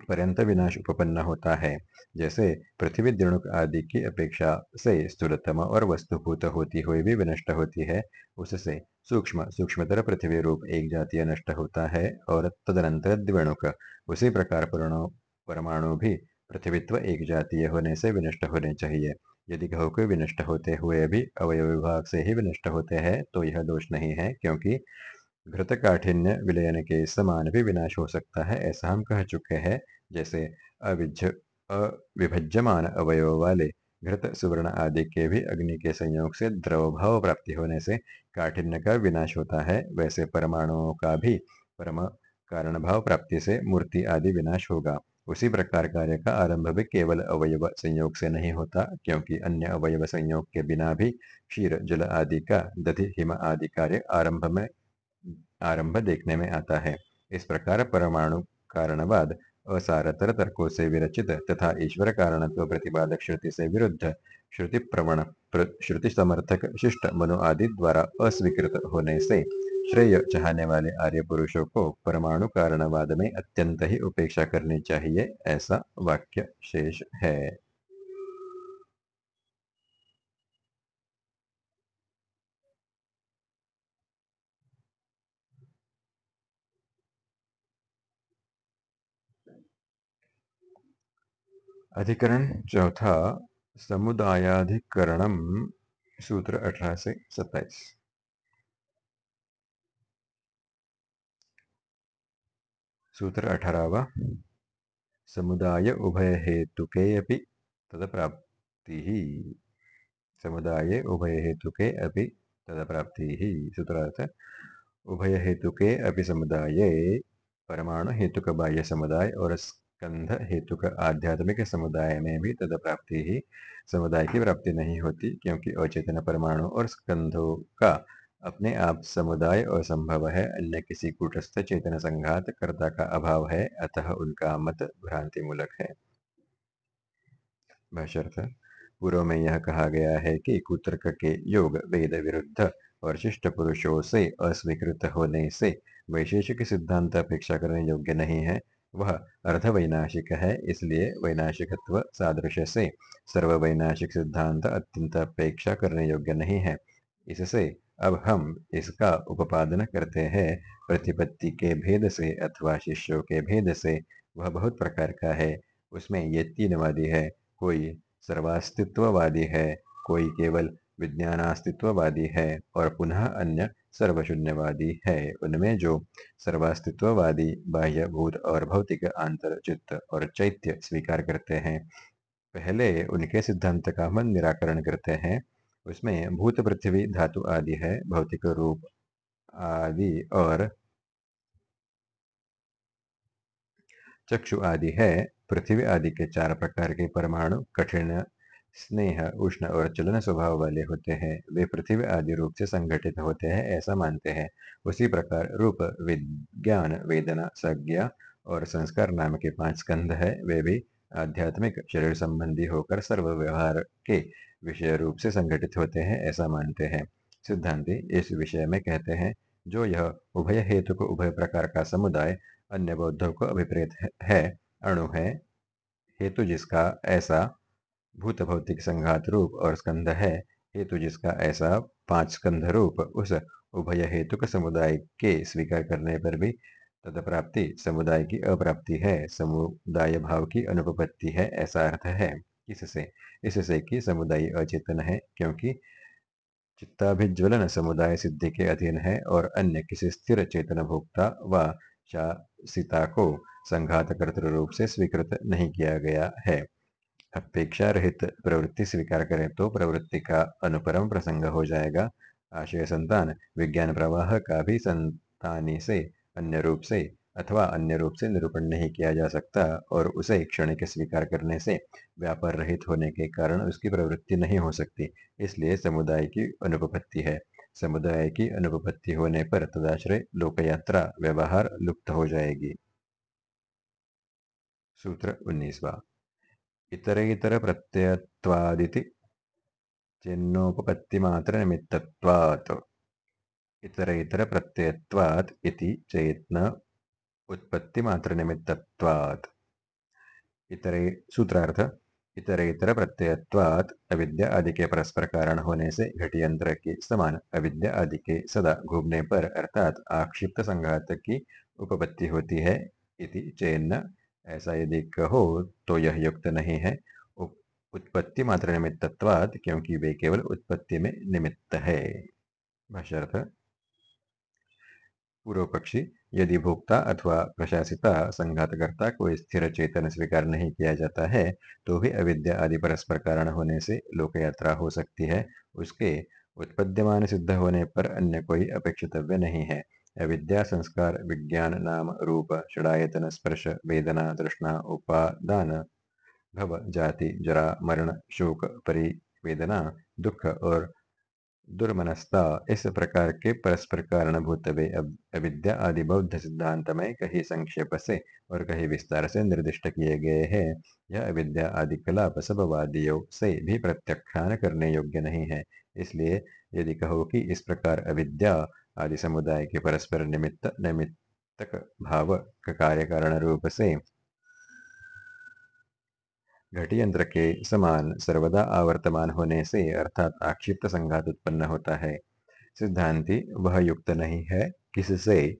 पर्यंत विनाश उपपन्न होता है। जैसे पृथ्वी दृणुक आदि की अपेक्षा से स्थूलतम और वस्तुभूत होती हुई भी विनष्ट होती है। उससे सूक्ष्म, सूक्ष्मतर पृथ्वी रूप एक जातीय नष्ट होता है और तदनंतर द्विणुक, उसी प्रकार परमाणु भी पृथ्वीत्व एक जातीय होने से विनष्ट होने चाहिए। यदि कहो के विनष्ट होते हुए भी अवयव विभाग से ही विनष्ट होते हैं तो यह दोष नहीं है, क्योंकि घृत काठिन्य विलयन के समान भी विनाश हो सकता है, ऐसा हम कह चुके हैं, जैसे अविज अविभज्यमान अवयव वाले घृत, सुवर्ण आदि के भी अग्नि के संयोग से द्रव भाव प्राप्ति होने से काठिन्य का विनाश होता है, वैसे परमाणुओं का भी परम कारण भाव प्राप्ति से मूर्ति आदि विनाश होगा। उसी प्रकार कार्य का आरंभ भी केवल अवयव संयोग से नहीं होता, क्योंकि अन्य अवयव संयोग के बिना भी क्षीर, जल आदि का, दधि, हिम आदि कार्य आरंभ में आरंभ देखने में आता है। इस प्रकार परमाणु कारणवाद असारतर तर्कों से विरचित तथा ईश्वर कारणत्व प्रतिपादक श्रुति से विरुद्ध श्रुति प्रवण श्रुति समर्थक शिष्ट मनु आदि द्वारा अस्वीकृत होने से श्रेय चाहने वाले आर्य पुरुषों को परमाणु कारणवाद में अत्यंत ही उपेक्षा करनी चाहिए, ऐसा वाक्य शेष है। अधिकरण चौथा समुदायाधिकरणम सूत्र अठारह से सत्ताईस। सूत्र अठारहवा समुदाय उभय हेतुके अपि ही समुदाय उभय हेतुके अपि ही सूत्रार्थ, उभय हेतुके अपि समुदाय, परमाणु हेतुक बाह्य समुदाय और स्कंध हेतु का आध्यात्मिक समुदाय में भी तद प्राप्ति ही समुदाय की प्राप्ति नहीं होती, क्योंकि अचेतन परमाणु और स्कंधों का अपने आप समुदाय असंभव है। अन्य किसी कूटस्थ चेतन संघात कर्ता का अभाव है, अतः उनका मत भ्रांति मूलक है पूर्व में यह कहा गया है कि कुतर्क के योग वेद विरुद्ध और शिष्ट पुरुषों से अस्वीकृत होने से वैशेषिक सिद्धांत अपेक्षा करने योग्य नहीं है। वह अर्ध वैनाशिक है, इसलिए वैनाशिकत्व सादृश्य से। सर्व वैनाशिक सिद्धांत अत्यंत अपेक्षा करने योग्य नहीं है। इससे अब हम इसका उपादन करते हैं। प्रतिपत्ति के भेद से अथवा शिष्यों के भेद से वह बहुत प्रकार का है। उसमें ये तीन वादी है। कोई सर्वास्तित्ववादी है, कोई केवल विज्ञानास्तित्ववादी है और पुनः अन्य सर्वशून्यवादी है। उनमें जो सर्वास्तित्ववादी बाह्य भूत और भौतिक आंतर, चित्त और चैत्य स्वीकार करते हैं, पहले उनके सिद्धांत का मन निराकरण करते हैं। उसमें भूत, पृथ्वी, धातु आदि है, भौतिक रूप आदि और चक्षु आदि है। पृथ्वी आदि के चार प्रकार के परमाणु, कठिन स्नेह, उष्ण और चलन स्वभाव वाले होते हैं। वे पृथ्वी आदि रूप से संगठित होते हैं, ऐसा मानते हैं। उसी प्रकार रूप विज्ञान वेदना, संज्ञा और संस्कार नाम के पाँच स्कंध है। वे भी आध्यात्मिक शरीर संबंधी होकर सर्व व्यवहार के विषय रूप से संगठित होते हैं, ऐसा मानते हैं। सिद्धांति इस विषय में कहते हैं, जो यह उभय हेतु को उभय प्रकार का समुदाय, अन्य बौद्धों को अभिप्रेत है, अणु है, हेतु जिसका, ऐसा भूत भौतिक संघात रूप और स्कंध है, हेतु जिसका ऐसा पाँच स्कंध रूप उस उभय हेतुक समुदाय के स्वीकार करने पर भी तद प्राप्ति समुदाय की अप्राप्ति है, समुदाय भाव की अनुपत्ति है, ऐसा अर्थ है। इससे इससे कि समुदाय अचेतन है, क्योंकि चित्ताभिज्वलन समुदाय सिद्धि के अधीन है और अन्य किसी स्थिर चेतन भोक्ता व शासिता को संघात कर्तृ रूप से स्वीकृत नहीं किया गया है। अपेक्षा रहित प्रवृत्ति स्वीकार करें तो प्रवृत्ति का अनुपरम प्रसंग हो जाएगा। आशय संतान, विज्ञान प्रवाह का भी संतानी से, अन्य रूप से अथवा अन्य रूप से निरूपण नहीं किया जा सकता और उसे क्षणिक स्वीकार करने से व्यापार रहित होने के कारण उसकी प्रवृत्ति नहीं हो सकती। इसलिए समुदाय की अनुपत्ति है। समुदाय की अनुपत्ति होने पर तदाश्रय, लोकयात्रा, व्यवहार लुप्त हो जाएगी। सूत्र उन्नीसवा। इतरेतरप्रत्ययत्वादिति चेन्नोपपत्तिमात्रनिमित्तत्वात्। इतरेतरप्रत्ययत्वात् इति चेत्न उत्पत्तिमात्रनिमित्तत्वात्। इतरे सूत्रार्थ इतरेतर प्रत्ययत्वात् अविद्या आदि के परस्पर कारण होने से घटियंत्र के समान अविद्या आदि के सदा घूमने पर अर्थात आक्षिप्त संघात की उपपत्ति होती है इति चेन्न ऐसा यदि कहो तो यह युक्त नहीं है। उत्पत्ति मात्र निमित्तत्वाद क्योंकि वे केवल उत्पत्ति में निमित्त है। पूर्व पक्षी यदि भोक्ता अथवा प्रशासिता, संघातकर्ता को स्थिर चेतन स्वीकार नहीं किया जाता है तो भी अविद्या आदि परस्पर कारण होने से लोक यात्रा हो सकती है। उसके उत्पद्यमान सिद्ध होने पर अन्य कोई अपेक्षितव्य नहीं है। अविद्या संस्कार विज्ञान नाम रूप षडायतन स्पर्श, वेदना, तृष्णा, उपादान, भव, जाति, जरा, मरण, शोक परिवेदना दुख और दुर्मनस्ता। इस प्रकार के परस्पर कारणभूत वे अविद्या आदि बौद्ध सिद्धांत में कहीं संक्षेप से और कहीं विस्तार से निर्दिष्ट किए गए हैं। यह अविद्या आदि कलाप सबवादियों से भी प्रत्याख्यान करने योग्य नहीं है। इसलिए यदि कहो कि इस प्रकार अविद्या आदि समुदाय के परस्पर निमित्त, निमित्तक भाव का कार्य कारण रूप से। घटी यंत्र के समान सर्वदा आवर्तमान होने से अर्थात आक्षिप्त संघात उत्पन्न होता है। सिद्धांति, वह युक्त नहीं है किससे?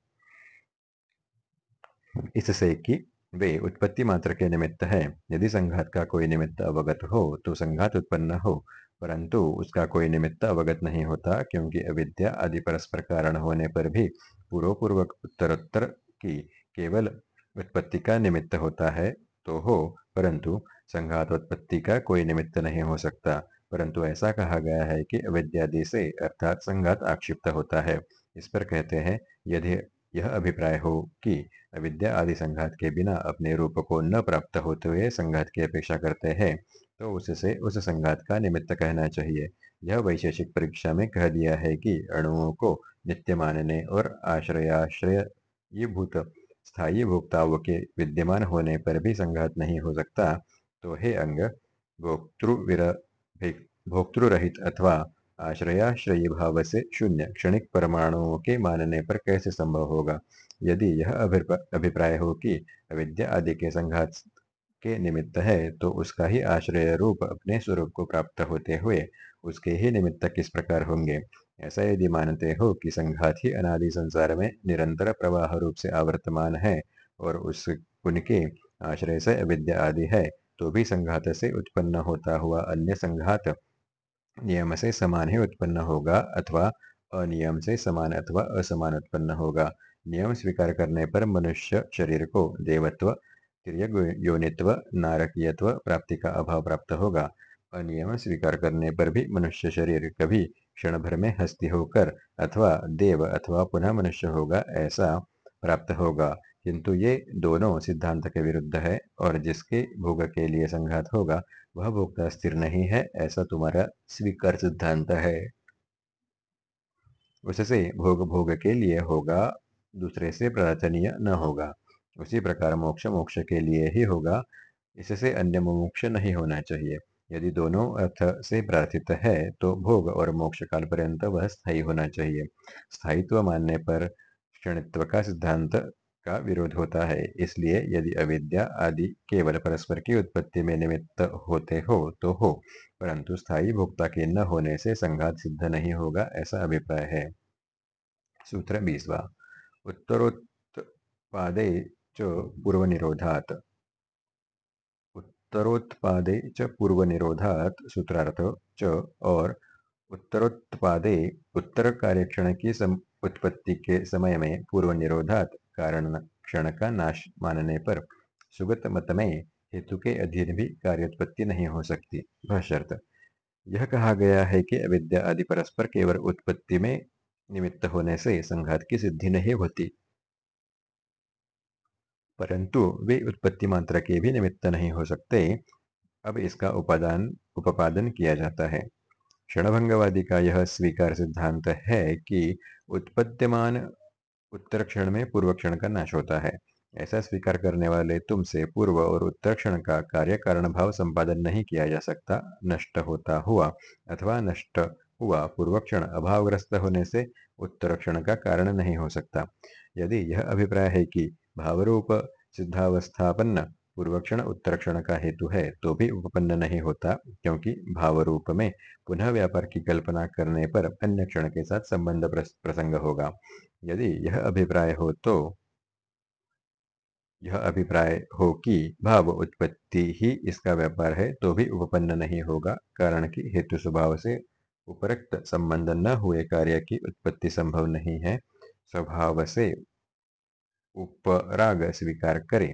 इससे कि वे उत्पत्ति मात्र के निमित्त है। यदि संघात का कोई निमित्त अवगत हो तो संघात उत्पन्न हो परंतु उसका कोई निमित्त अवगत नहीं होता क्योंकि अविद्या आदि परस्पर कारण होने पर भी पूर्व पूर्वक उत्तरोत्तर की केवल उत्पत्ति का निमित्त होता है तो हो, परंतु संघातोत्पत्ति का कोई निमित्त नहीं हो सकता। परंतु ऐसा कहा गया है कि अविद्यादि से अर्थात संघात आक्षिप्त होता है। इस पर कहते हैं, यदि यह अभिप्राय हो कि अविद्या आदि संघात के बिना अपने रूप को न प्राप्त होते हुए संघात की अपेक्षा करते हैं तो उससे उस संघात का निमित्त कहना चाहिए। यह वैशेषिक परीक्षा में कह दिया है कि अणुओं को नित्य मानने और आश्रयाश्रय भूत स्थायी भोक्ताओं के विद्यमान होने पर भी संघात नहीं हो सकता। तो हे अंग भोक्तृ रहित अथवा आश्रयाश्रयी भाव से शून्य क्षणिक परमाणुओं के मानने पर कैसे संभव होगा? यदि यह अभिप्राय हो कि अविद्या आदि के संघात के निमित्त है तो उसका ही आश्रय रूप अपने स्वरूप को प्राप्त होते हुए उसके ही निमित्त किस प्रकार होंगे? ऐसा यदि मानते हो कि संघात ही अनादि संसार में निरंतर प्रवाह रूप से आवर्तमान है और उस उनके आश्रय से अविद्या आदि है तो भी संघात से उत्पन्न होता हुआ अन्य संघात नियम से समान ही उत्पन्न होगा अथवा अनियम से समान अथवा असमान उत्पन्न होगा। नियम स्वीकार करने पर मनुष्य शरीर को देवत्व योनित्व, नारकीयत्व प्राप्ति का अभाव प्राप्त होगा। अनियम स्वीकार करने पर भी मनुष्य शरीर कभी क्षण भर में हस्ती होकर अथवा देव अथवा पुनः मनुष्य होगा ऐसा प्राप्त होगा। किंतु ये दोनों सिद्धांत के विरुद्ध है और जिसके भोग के लिए संघात होगा, वह भोक्ता स्थिर नहीं है, ऐसा तुम्हारा स्वीकार सिद्धांत है। उससे भोग भोग के लिए होगा, दूसरे से प्रार्थनीय न होगा। उसी प्रकार मोक्ष मोक्ष के लिए ही होगा। इससे अन्य मोक्ष नहीं होना चाहिए। यदि दोनों अर्थ से प्रार्थित है तो भोग और मोक्ष काल पर्यंत वह स्थायी होना चाहिए। स्थायित्व मानने पर क्षणित्व का सिद्धांत का विरोध होता है। इसलिए यदि अविद्या आदि केवल परस्पर की उत्पत्ति में निमित्त होते हो तो हो, परंतु स्थायी भोक्ता के न होने से संघात सिद्ध नहीं होगा, ऐसा अभिप्राय है। सूत्र बीसवा। उत्तरोत्पादे पूर्व निरोधात उत्तरोत्पादे च पूर्व निरोधात सूत्रार्थ च और उत्तरोत्पादे उत्तर कार्यक्षण की सम, उत्पत्ति के समय में पूर्व निरोधात कारण क्षण का नाश मानने पर सुगत मत में हेतु के अधीन भी कार्योत्पत्ति नहीं हो सकती। भाष्यर्थ। यह कहा गया है कि अविद्या आदि परस्पर केवल उत्पत्ति में निमित्त होने से संघात की सिद्धि नहीं होती। परंतु वे उत्पत्ति मात्र के भी निमित्त नहीं हो सकते। अब इसका उपादान उपादन किया जाता है। क्षणभंगवादी का यह स्वीकार सिद्धांत है कि उत्पत्तिमान उत्तर क्षण में पूर्व क्षण का नाश होता है। ऐसा स्वीकार करने वाले तुमसे पूर्व और उत्तर क्षण का कार्य कारण भाव संपादन नहीं किया जा सकता। नष्ट होता हुआ अथवा नष्ट हुआ पूर्व क्षण अभावग्रस्त होने से उत्तर क्षण का कारण नहीं हो सकता। यदि यह अभिप्राय है कि भावरूप सिद्धावस्थापन्न पूर्वक्षण उत्तर क्षण का हेतु है तो भी उपपन्न नहीं होता, क्योंकि भाव रूप में पुनः व्यापार की कल्पना करने पर अन्य क्षण के साथ संबंध प्रसंग होगा। यदि यह अभिप्राय हो तो यह अभिप्राय हो कि भाव उत्पत्ति ही इसका व्यापार है तो भी उपपन्न नहीं होगा, कारण कि हेतु स्वभाव से उपरक्त संबंध न हुए कार्य की उत्पत्ति संभव नहीं है। स्वभाव से उपराग स्वीकार करें।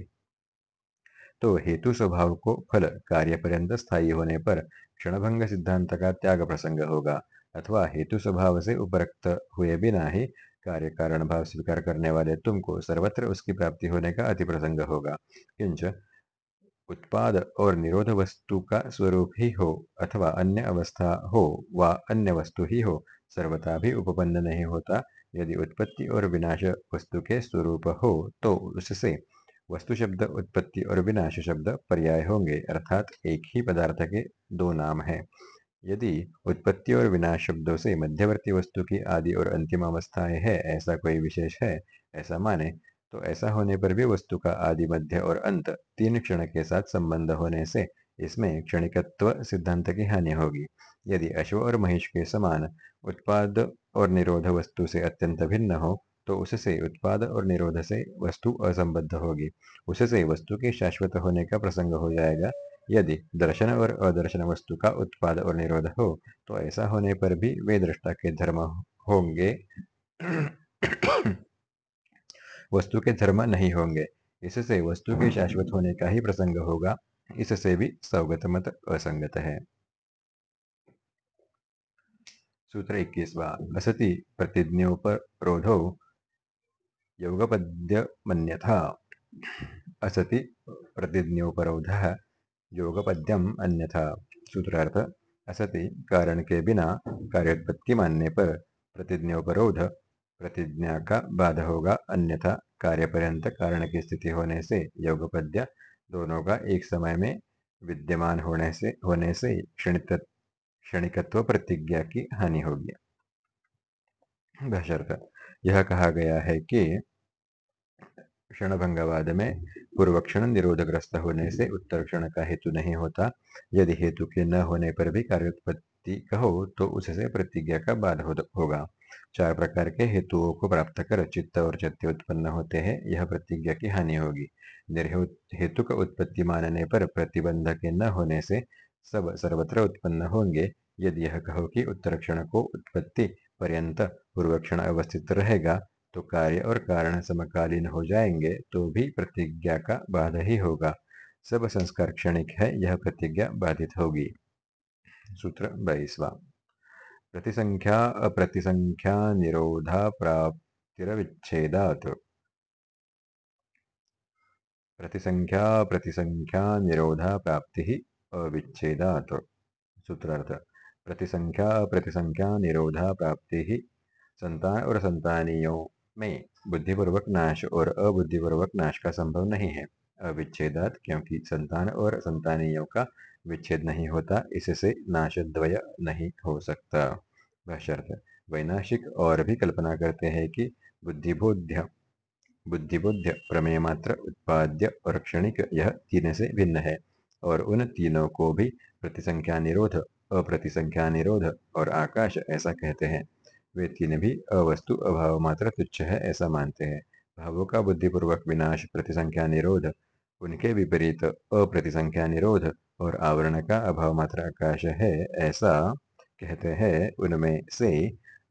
तो हेतु स्वभाव को फल कार्य पर्यंत स्थायी होने पर क्षणभंग सिद्धांत का त्याग प्रसंग होगा, अथवा हेतु स्वभाव से उपरक्त हुए बिना ही कार्य कारण भाव स्वीकार करने वाले तुमको सर्वत्र उसकी प्राप्ति होने का अति प्रसंग होगा। किंच उत्पाद और निरोध वस्तु का स्वरूप ही हो, अथवा अन्य अवस्था हो व अन्य वस्तु ही हो, सर्वथा भी उपपन्न नहीं होता यदि उत्पत्ति और विनाश वस्तु के स्वरूप हो तो उससे वस्तु शब्द उत्पत्ति और विनाश शब्द पर्याय होंगे, अर्थात एक ही पदार्थ के दो नाम हैं। यदि उत्पत्ति और विनाश शब्दों से मध्यवर्ती वस्तु की आदि और अंतिम अवस्थाएँ है, ऐसा कोई विशेष है? ऐसा माने तो ऐसा होने पर भी वस्तु का आदि मध्य और अंत तीन क्षण के साथ संबंध होने से इसमें क्षणिकत्व सिद्धांत की हानि होगी। यदि अश्व और महिष के समान उत्पाद और निरोध वस्तु से अत्यंत भिन्न हो तो उससे उत्पाद और निरोध से वस्तु असंबद्ध होगी। उससे वस्तु के शाश्वत होने का प्रसंग हो जाएगा। यदि दर्शन और अदर्शन वस्तु का उत्पाद और निरोध हो तो ऐसा होने पर भी वे दृष्टा के धर्म होंगे। वस्तु के धर्म नहीं होंगे। इससे वस्तु के शाश्वत होने का ही प्रसंग होगा। इससे भी सौगत मत असंगत है। सूत्र इक्कीसवा असति प्रतिज्ञोपरोधो योगपद्य मन्यथा असति प्रतिज्ञोपरोध योगपद्यम अन्यथा। सूत्रार्थ, असति कारण के बिना कार्योत्पत्ति मानने पर प्रतिज्ञोपरोध प्रतिज्ञा का बाध होगा अन्यथा कार्य पर्यंत कारण की स्थिति होने से योगपद्य दोनों का एक समय में विद्यमान होने से होने से क्षणिकत्व प्रतिज्ञा की हानि होगी। बशर्त यह कहा गया है कि क्षणभंगवाद में पूर्व क्षण निरोधग्रस्त होने से उत्तर क्षण का हेतु नहीं होता। यदि हेतु के न होने पर भी कार्योत्पत्ति कहो तो उससे प्रतिज्ञा का बाध हो, होगा। चार प्रकार के हेतुओं को प्राप्त कर चित्त और चत्य उत्पन्न होते हैं यह प्रतिज्ञा की हानि होगी। हेतु का उत्पत्ति मानने पर प्रतिबंध के न होने से सब सर्वत्र उत्पन्न होंगे। यदि यह कहो कि उत्तर क्षण को उत्पत्ति पर्यंत पूर्व क्षण अवस्थित रहेगा तो कार्य और कारण समकालीन हो जाएँगे तो भी प्रतिज्ञा का बाध ही होगा। सब संस्कार क्षणिक है, यह प्रतिज्ञा बाधित होगी। सूत्र बाईसवा। प्रतिसंख्या, अप्रतिसंख्या निरोधा प्राप्तिरविच्छेदात्। प्रतिसंख्या प्रतिसंख्या निरोधा प्राप्ति अविच्छेदात् सूत्रार्थ। प्रतिसंख्या प्रतिसंख्या निरोधा प्राप्ति ही संतान और संतानियों में। बुद्धिपूर्वक नाश और अबुद्धिपूर्वक नाश का संभव नहीं है। अविच्छेदात क्योंकि संतान और संतानियों का विच्छेद नहीं होता, इससे नाश द्वय नहीं हो सकता। भाष्यर्थ, वैनाशिक और भी कल्पना करते हैं कि बुद्धिबोध्य बुद्धिबोध्य प्रमेय मात्र उत्पाद्य और क्षणिक यह तीन से भिन्न है। और उन तीनों को भी प्रतिसंख्या निरोध, अप्रतिसंख्या निरोध और आकाश ऐसा कहते हैं। वे तीन भी अवस्तु, अभाव मात्र तुच्छ है ऐसा मानते हैं। भावों का बुद्धिपूर्वक विनाश, प्रतिसंख्या निरोध, उनके विपरीत अप्रतिसंख्या निरोध और आवरण का अभाव मात्र आकाश है ऐसा कहते हैं। उनमें से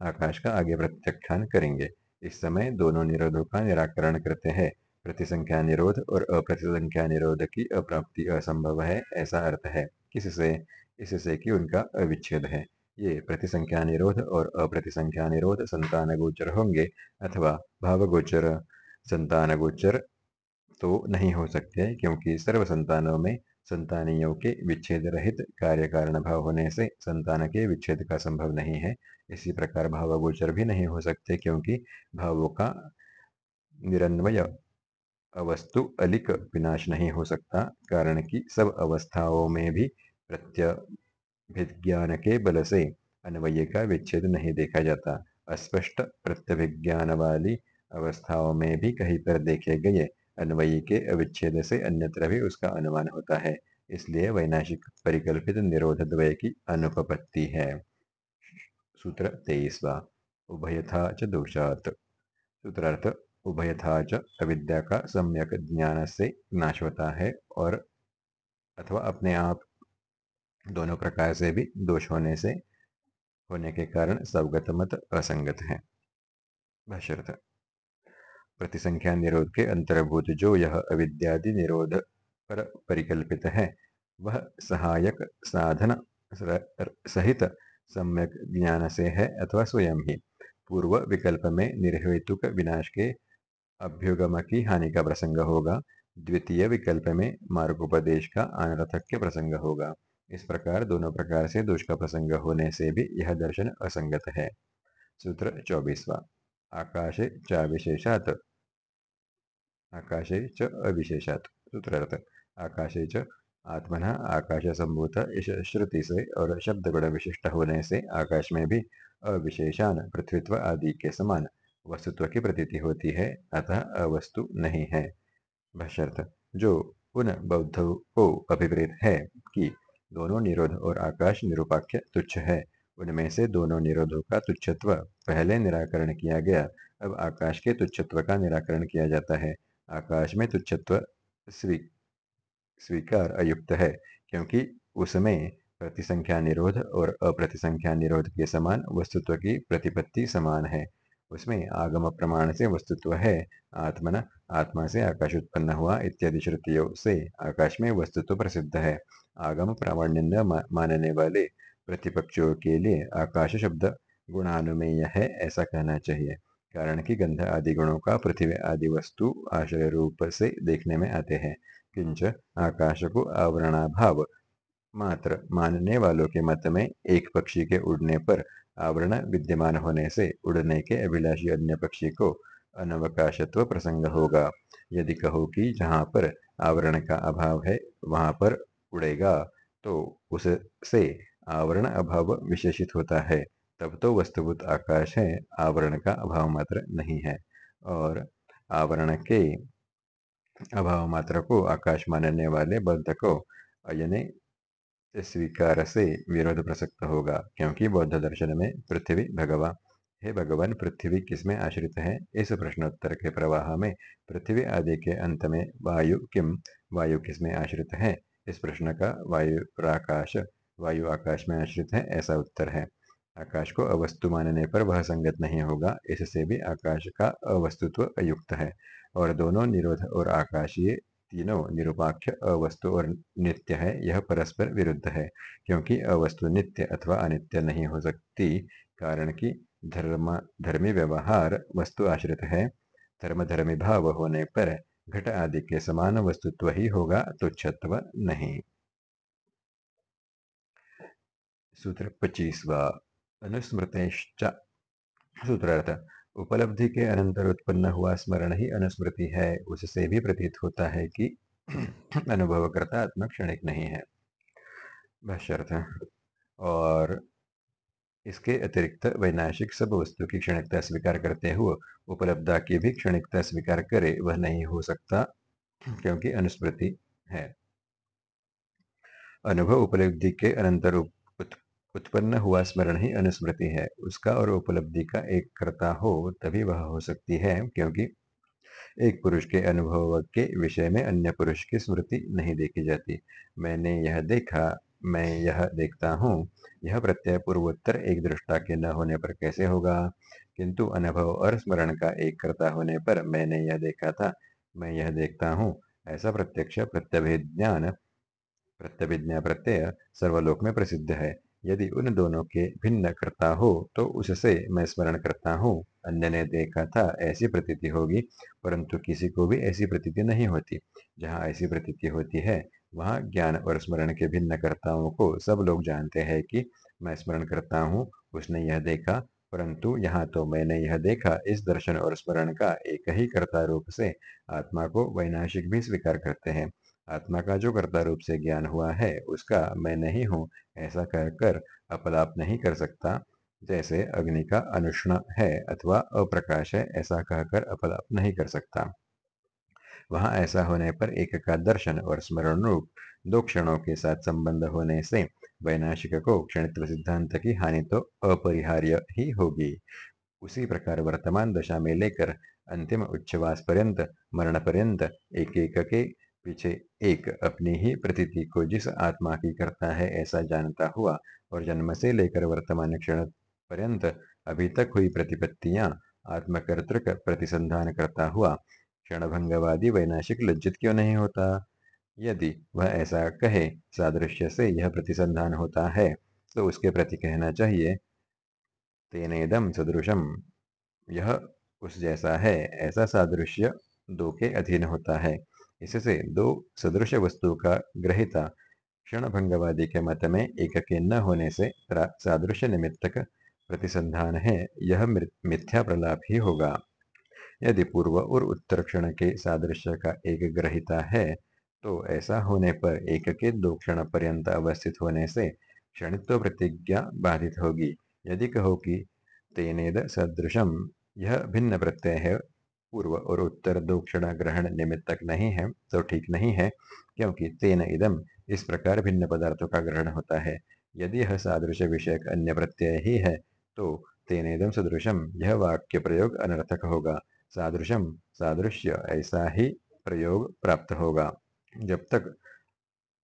आकाश का आगे प्रत्याख्यान करेंगे। इस समय दोनों निरोधों का निराकरण करते हैं। प्रतिसंख्या निरोध और अप्रतिसंख्या निरोध की अप्राप्ति असंभव है, ऐसा अर्थ है। किससे इससे कि उनका अविच्छेद है। ये प्रतिसंख्या निरोध और अप्रतिसंख्या निरोध संतान गोचर होंगे अथवा भाव गोचर संतान गोचर तो नहीं हो सकते, क्योंकि सर्व संतानों में संतानियों के विच्छेद रहित कार्य कारण भाव होने से संतान के विच्छेद का संभव नहीं है। इसी प्रकार भाव गोचर भी नहीं हो सकते, क्योंकि भावों का निरन्वय अवस्तु अलिक विनाश नहीं हो सकता, कारण कि सब अवस्थाओं में भी प्रत्यभिज्ञान के बल से अन्वय का विच्छेद नहीं देखा जाता। अस्पष्ट प्रत्यभिज्ञान वाली अवस्थाओं में भी कहीं पर देखे गए अन्वयी के अविच्छेद से अन्यत्र भी उसका अनुमान होता है। इसलिए वैनाशिक परिकल्पित निरोध द्वय की अनुपपत्ति है। सूत्र तेईसवा, उभयथा च दोषात। सूत्रार्थ उभयथा च अविद्या का सम्यक ज्ञान से नाश होता है और अथवा अपने आप दोनों प्रकार से भी दोष होने से, होने के कारण सवगत मत असंगत है। प्रतिसंख्या निरोध के अंतर्भूत जो यह अविद्यादि निरोध पर परिकल्पित है, वह सहायक साधन सहित सम्यक ज्ञान से है अथवा स्वयं ही। पूर्व विकल्प में निर्हेतुक विनाश के अभ्युगम की हानि का प्रसंग होगा। द्वितीय विकल्प में मार्गोपदेश का अनर्थक के प्रसंग होगा। इस प्रकार दोनों प्रकार से दोष का प्रसंग होने से भी यह दर्शन असंगत है। सूत्र चौबीसवा। आकाशे च विशेषात आकाशे च अविशेषात। सूत्रार्थ। आकाशे च आत्मना आकाश संभूत इस श्रुति से और शब्द गुण विशिष्ट होने से आकाश में भी अविशेषान, पृथ्वीत्व आदि के समान। वस्तुत्व की प्रतीति होती है, अतः अवस्तु नहीं है। भाष्यर्थ जो उन बौद्धों को अभिप्रेत है कि दोनों निरोध और आकाश निरुपाख्य तुच्छ है, उनमें से दोनों निरोधों का तुच्छत्व पहले निराकरण किया गया, अब आकाश के तुच्छत्व का निराकरण किया जाता है। आकाश में तुच्छत्व स्वी, स्वीकार अयुक्त है, क्योंकि उसमें प्रतिसंख्या निरोध और अप्रतिसंख्या निरोध के समान वस्तुत्व की प्रतिपत्ति समान है। उसमें आगम प्रमाण से वस्तुत्व है। आत्मन, आत्मा से आकाश उत्पन्न हुआ इत्यादि श्रुतियों से आकाश में वस्तुत्व प्रसिद्ध है। आगम प्रामाण्य न मानने वाले प्रतिपक्षों के लिए आकाश शब्द गुणानुमेय है ऐसा कहना चाहिए। कारण कि गंध आदि गुणों का पृथ्वी आदि वस्तु आश्रय रूप से देखने में आते हैं। किंच आकाश को आवरणाभाव मात्र मानने वालों के मत में एक पक्षी के उड़ने पर आवरण विद्यमान होने से उड़ने के अभिलाषी अन्य पक्षी को अनवकाशत्व प्रसंग होगा। यदि कहो कि जहाँ पर आवरण का अभाव है, वहाँ पर उड़ेगा तो उससे आवरण अभाव विशेषित होता है। तब तो वस्तुभूत आकाश है, आवरण का अभाव मात्र नहीं है। और आवरण के अभाव मात्र को आकाश मानने वाले बद्ध को अयने स्वीकार से विरोध प्रसक्त होगा, क्योंकि बौद्ध दर्शन में पृथ्वी भगवान हे भगवान, पृथ्वी किसमें आश्रित है? इस प्रश्नोत्तर के प्रवाह में पृथ्वी आदि के अंत में वायु किम, वायु किसमें आश्रित है? इस प्रश्न का वायु प्राकाश, वायु आकाश में आश्रित है, ऐसा उत्तर है। आकाश को अवस्तु मानने पर वह संगत नहीं होगा, इससे भी आकाश का अवस्तुत्व अयुक्त है, और दोनों निरोध और आकाशीय तीनों निरुपाख्य अवस्तु और नित्य है, यह परस्पर विरुद्ध है, क्योंकि अवस्तु नित्य अथवा अनित्य नहीं हो सकती, कारण कि धर्म, धर्मी व्यवहार वस्तु आश्रित है। धर्म धर्मी भाव होने पर घट आदि के समान वस्तुत्व ही होगा, तुच्छत्व नहीं। सूत्र पच्चीसवा अनुस्मृत सूत्रार्थ उपलब्धि के अनंतर उत्पन्न हुआ स्मरण ही अनुस्मृति है। उससे भी प्रतीत होता है कि अनुभव करता आत्मा क्षणिक नहीं है। और इसके अतिरिक्त वैनाशिक सब वस्तु की क्षणिकता स्वीकार करते हुए उपलब्धा की भी क्षणिकता स्वीकार करे, वह नहीं हो सकता क्योंकि अनुस्मृति है। अनुभव उपलब्धि के अनंतर उत्पन्न हुआ स्मरण ही अनुस्मृति है। उसका और उपलब्धि का एक कर्ता हो, तभी वह हो सकती है, क्योंकि एक पुरुष के अनुभव के विषय में अन्य पुरुष की स्मृति नहीं देखी जाती। मैंने यह देखा, मैं यह देखता हूँ। यह प्रत्यय पूर्वोत्तर एक दृष्टा के न होने पर कैसे होगा? किंतु अनुभव और स्मरण का एक कर्ता होने पर मैंने यह देखा था, मैं यह देखता हूँ। ऐसा प्रत्यक्ष प्रत्यभिज्ञान ज्ञान प्रत्यभिज्ञा प्रत्यय सर्वलोक में प्रसिद्ध है। यदि उन दोनों के भिन्न करता हो तो उससे मैं स्मरण करता हूँ। अन्य ने देखा था, ऐसी प्रतीति होगी, परंतु किसी को भी ऐसी प्रतीति नहीं होती। जहाँ ऐसी प्रतीति होती है, वहाँ ज्ञान और स्मरण के भिन्न कर्ताओं को सब लोग जानते हैं कि मैं स्मरण करता हूँ, उसने यह देखा, परंतु यहाँ तो मैंने यह देखा, इस दर्शन और स्मरण का एक ही कर्ता रूप से आत्मा को वैनाशिक भी स्वीकार करते हैं। आत्मा का जो कर्ता रूप से ज्ञान हुआ है, उसका मैं नहीं हूँ, ऐसा कहकर अपलाप नहीं कर सकता। जैसे अग्नि का अनुष्ण है अथवा अप्रकाश है, ऐसा कहकर अपलाप नहीं कर सकता। वहाँ ऐसा होने पर एक का दर्शन और स्मरण रूप, दो क्षणों के साथ संबंध होने से वैनाशिक को क्षणित्व सिद्धांत की हानि तो अपरिहार्य ही होगी। उसी प्रकार वर्तमान दशा में लेकर अंतिम उच्छ्वास पर्यंत, मरण पर्यंत एक एक के पीछे एक अपनी ही प्रतीति को जिस आत्मा की करता है ऐसा जानता हुआ और जन्म से लेकर वर्तमान क्षण पर्यंत अभी तक हुई प्रतिपत्तियाँ आत्मकर्तृक प्रतिसंधान करता हुआ क्षणभंगवादी वैनाशिक लज्जित क्यों नहीं होता? यदि वह ऐसा कहे, सादृश्य से यह प्रतिसंधान होता है तो उसके प्रति कहना चाहिए, तेनेदम सदृशम। यह उस जैसा है, ऐसा सादृश्य दो के अधीन होता है। इससे दो सदृश वस्तु का ग्रहिता क्षण भंगवादी के मत में एक के न होने से सादृश्य निमित्तक प्रतिसंधान है यह मिथ्या प्रलाप ही होगा यदि पूर्व और उत्तर क्षण के सादृश्य का एक ग्रहिता है तो ऐसा होने पर एक के दो क्षण पर्यंत अवस्थित होने से क्षणित्व प्रतिज्ञा बाधित होगी यदि कहो कि तेनेद सदृशम यह भिन्न प्रत्यय है पूर्व और उत्तर दो क्षण ग्रहण निमित्तक नहीं है तो ठीक नहीं है, क्योंकि तेन इदम इस प्रकार भिन्न पदार्थों का ग्रहण होता है। यदि यह सादृश्य विषय अन्य प्रत्यय ही है तो तेन इदम सदृशम यह वाक्य प्रयोग अनर्थक होगा। सादृशम सादृश्य ऐसा ही प्रयोग प्राप्त होगा। जब तक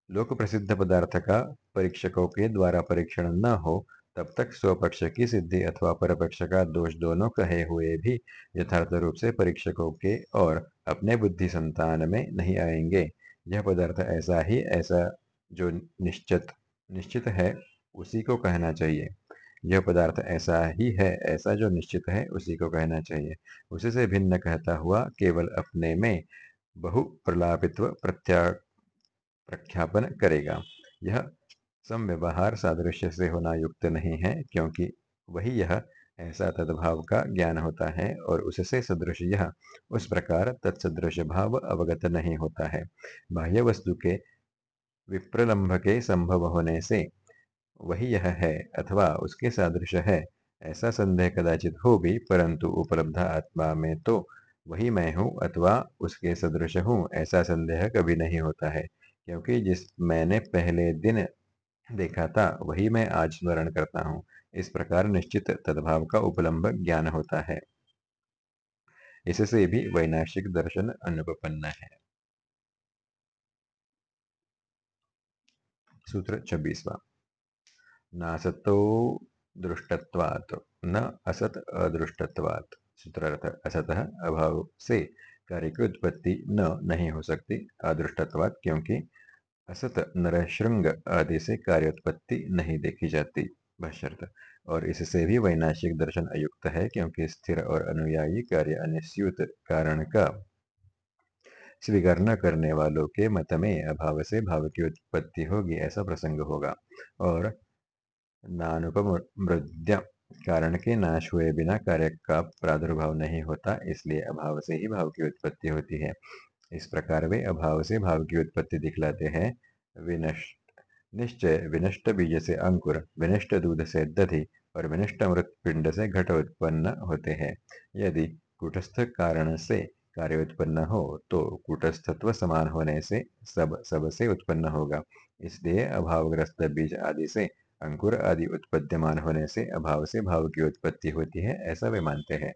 लोक प्रसिद्ध पदार्थ का परीक्षकों के द्वारा परीक्षण न हो तब तक स्वपक्ष की सिद्धि अथवा परपक्ष का दोष दोनों कहे हुए भी यथार्थ रूप से परीक्षकों के और अपने बुद्धि संतान में नहीं आएँगे। यह पदार्थ ऐसा ही, ऐसा जो निश्चित निश्चित है, उसी को कहना चाहिए। यह पदार्थ ऐसा ही है, ऐसा जो निश्चित है, उसी को कहना चाहिए। उसी से भिन्न कहता हुआ केवल अपने में बहु प्रलापित्व प्रत्या, प्रख्यापन करेगा। यह समव्यवहार सादृश्य से होना युक्त नहीं है, क्योंकि वही यह ऐसा तद्भाव का ज्ञान होता है और उससे सदृश यह उस प्रकार तत्सदृश भाव अवगत नहीं होता है। बाह्य वस्तु के विप्रलंभ के संभव होने से वही यह है अथवा उसके सादृश है, ऐसा संदेह कदाचित हो भी, परंतु उपलब्ध आत्मा में तो वही मैं हूँ अथवा उसके सदृश हूँ, ऐसा संदेह कभी नहीं होता है, क्योंकि जिस मैंने पहले दिन देखा था, वही मैं आज स्मरण करता हूँ। इस प्रकार निश्चित तद्भाव का उपलम्ब ज्ञान होता है। इससे भी वैनाशिक दर्शन अनुपन्न है। सूत्र छब्बीसवा। नासतो दृष्टत्वात्, न असत अदृष्टत्वात्। सूत्रार्थ, असतः अभाव से, कार्य की उत्पत्ति न, नहीं हो सकती। अदृष्टत्वात् क्योंकि असत नरश्रृंग आदि से कार्योत्पत्ति नहीं देखी जाती बशर्त और इससे भी वैनाशिक दर्शन अयुक्त है क्योंकि स्थिर और अनुयायी कार्य अनिश्चित कारण का स्वीकार न करने वालों के मत में अभाव से भाव की उत्पत्ति होगी, ऐसा प्रसंग होगा। और नानुपमृद्य कारण के नाश हुए बिना कार्य का प्रादुर्भाव नहीं होता, इसलिए अभाव से ही भाव की उत्पत्ति होती है। इस प्रकार वे अभाव से भाव की उत्पत्ति दिखलाते हैं। विनष्ट, निश्चय, विनष्ट बीज से अंकुर, विनष्ट दूध से दधि और विनष्ट अमृत पिंड से घट उत्पन्न होते हैं। यदि कुटस्थ कारण से कार्य उत्पन्न हो तो कुटस्थत्व समान होने से सब सबसे उत्पन्न होगा। इसलिए अभावग्रस्त बीज आदि से अंकुर आदि उत्पद्यमान होने से अभाव से भाव की उत्पत्ति होती है, ऐसा वे मानते हैं।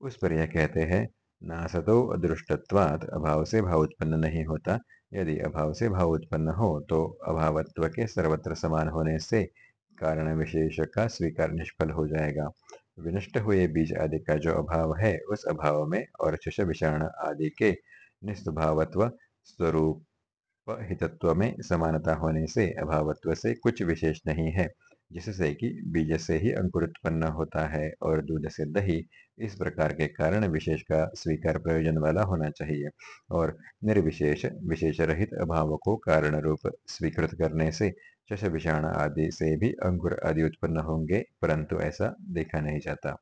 उस पर यह कहते हैं नासतो अदृष्टत्वात् अभाव से भाव उत्पन्न नहीं होता। यदि अभाव से भाव उत्पन्न हो तो अभावत्व के सर्वत्र समान होने से कारण विशेष का स्वीकार निष्फल हो जाएगा। विनष्ट हुए बीज आदि का जो अभाव है, उस अभाव में और शिष विषाण आदि के निस्वभावत्व स्वरूप हितत्व में समानता होने से अभावत्व से कुछ विशेष नहीं है। जिससे कि बीज से ही अंकुर उत्पन्न होता है और दूध से दही, इस प्रकार के कारण विशेष का स्वीकार प्रयोजन वाला होना चाहिए। और निर्विशेष विशेष रहित अभाव को कारण रूप स्वीकृत करने से चश विषाण आदि से भी अंकुर आदि उत्पन्न होंगे, परंतु ऐसा देखा नहीं जाता।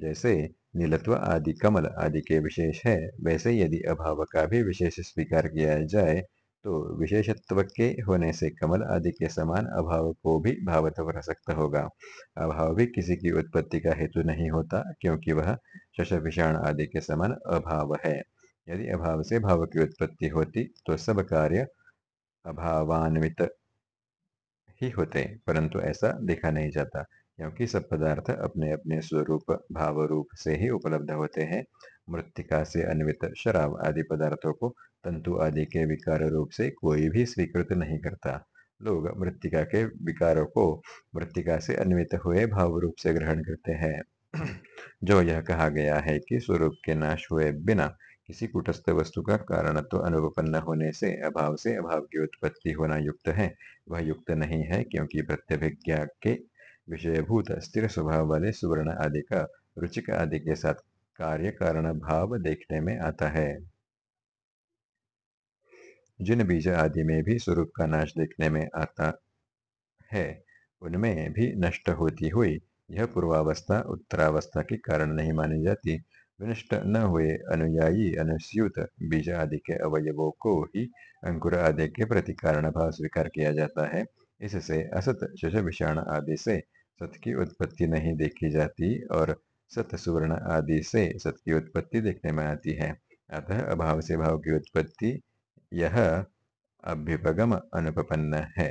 जैसे नीलत्व आदि, कमल आदि के विशेष है, वैसे यदि अभाव का भी विशेष स्वीकार किया जाए तो विशेषत्व के होने से कमल आदि के समान अभाव को भी भावत प्रसक्त होगा। अभाव भी किसी की उत्पत्ति का हेतु नहीं होता, क्योंकि वह शश विषाण आदि के समान अभाव है। यदि अभाव से भाव की उत्पत्ति होती तो सब कार्य अभावान्वित ही होते, परंतु ऐसा देखा नहीं जाता, क्योंकि सब पदार्थ अपने अपने स्वरूप भाव रूप से ही उपलब्ध होते हैं। मृतिका से अन्वित शराब आदि पदार्थों को तंतु आदि के विकार रूप से कोई भी स्वीकृत नहीं करता। लोग मृतिका के विकारों को मृतिका से अन्वित हुए भाव रूप से ग्रहण करते हैं। जो यह कहा गया है कि स्वरूप के नाश हुए बिना किसी कुटस्थ वस्तु का कारण तो अनुपन्न होने से, अभाव से अभाव की उत्पत्ति होना युक्त है। वह युक्त नहीं है क्योंकि प्रत्यभिज्ञा के विषयभूत स्थिर स्वभाव वाले सुवर्ण आदि का रुचिक आदि के साथ कार्य कारण भाव देखने में आता है। जिन बीज आदि में भी स्वरूप का नाश देखने में आता है, उनमें भी नष्ट होती हुई यह पूर्वावस्था उत्तरावस्था के कारण नहीं मानी जाती। विनष्ट न हुए अनुयायी अनुस्यूत बीज आदि के अवयवों को ही अंकुर आदि के प्रति कारण भाव स्वीकार किया जाता है। इससे असत शश विषाण आदि से सत की उत्पत्ति नहीं देखी जाती और सत सुवर्ण आदि से सत की उत्पत्ति देखने में आती है। अतः अभाव से भाव की उत्पत्ति यह अभ्युपगम अनुपन्न है।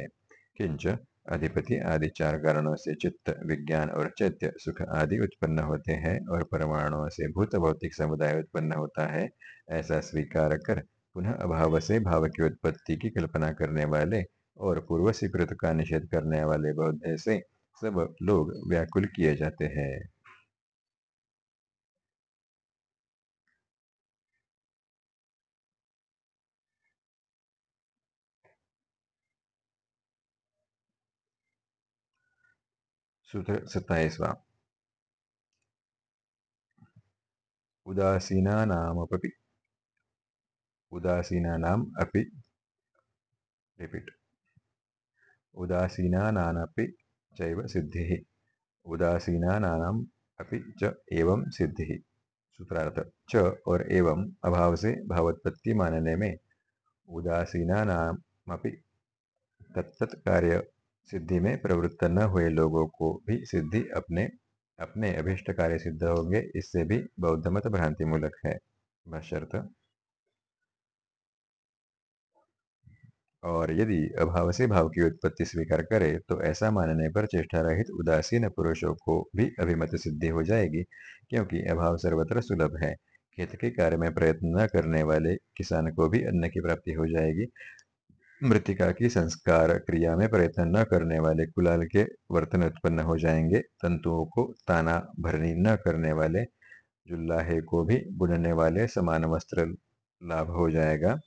किंच अधिपति आदि चार कारणों से चित्त, विज्ञान और चैत्य सुख आदि उत्पन्न होते हैं और परमाणुओं से भूत भौतिक समुदाय उत्पन्न होता है। ऐसा स्वीकार कर पुनः अभाव से भाव की उत्पत्ति की कल्पना करने वाले और पूर्व स्वीकृत का निषेध करने वाले बौद्ध से सब लोग व्याकुल किए जाते हैं। सत्ताईसवा उदासीनानामपि उदासीनानाम अपि रिपीट उदासीनानानपि चैव सिद्धिः उदासीनानाम अपि च एवं सिद्धिः सूत्रार्थ च और एवं अभाव से भावोत्पत्ति मानने में उदासीनानामपि तत्त कार्य सिद्धि में प्रवृत्त न हुए लोगों को भी सिद्धि अपने अपने अभिष्ट कार्य सिद्ध होंगे, इससे भी बौद्ध मत भ्रांति मूलक है भाष्यर्थ और यदि अभाव से भाव की उत्पत्ति स्वीकार करे तो ऐसा मानने पर चेष्टा रहित उदासीन पुरुषों को भी अभिमत सिद्धि हो जाएगी, क्योंकि अभाव सर्वत्र सुलभ है। खेत के कार्य में प्रयत्न न करने वाले किसान को भी अन्न की प्राप्ति हो जाएगी। मृतिका की संस्कार क्रिया में प्रयत्न न करने वाले कुलाल के वर्तन उत्पन्न हो जाएँगे। तंतुओं को ताना भरनी न करने वाले जुल्लाहे को भी बुनने वाले समान वस्त्र लाभ हो जाएगा।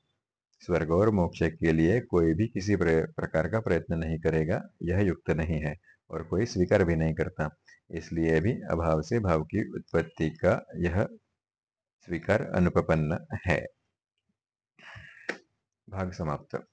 स्वर्ग और मोक्ष के लिए कोई भी किसी प्रकार का प्रयत्न नहीं करेगा। यह युक्त नहीं है और कोई स्वीकार भी नहीं करता। इसलिए भी अभाव से भाव की उत्पत्ति का यह स्वीकार अनुपन्न है। भाग समाप्त।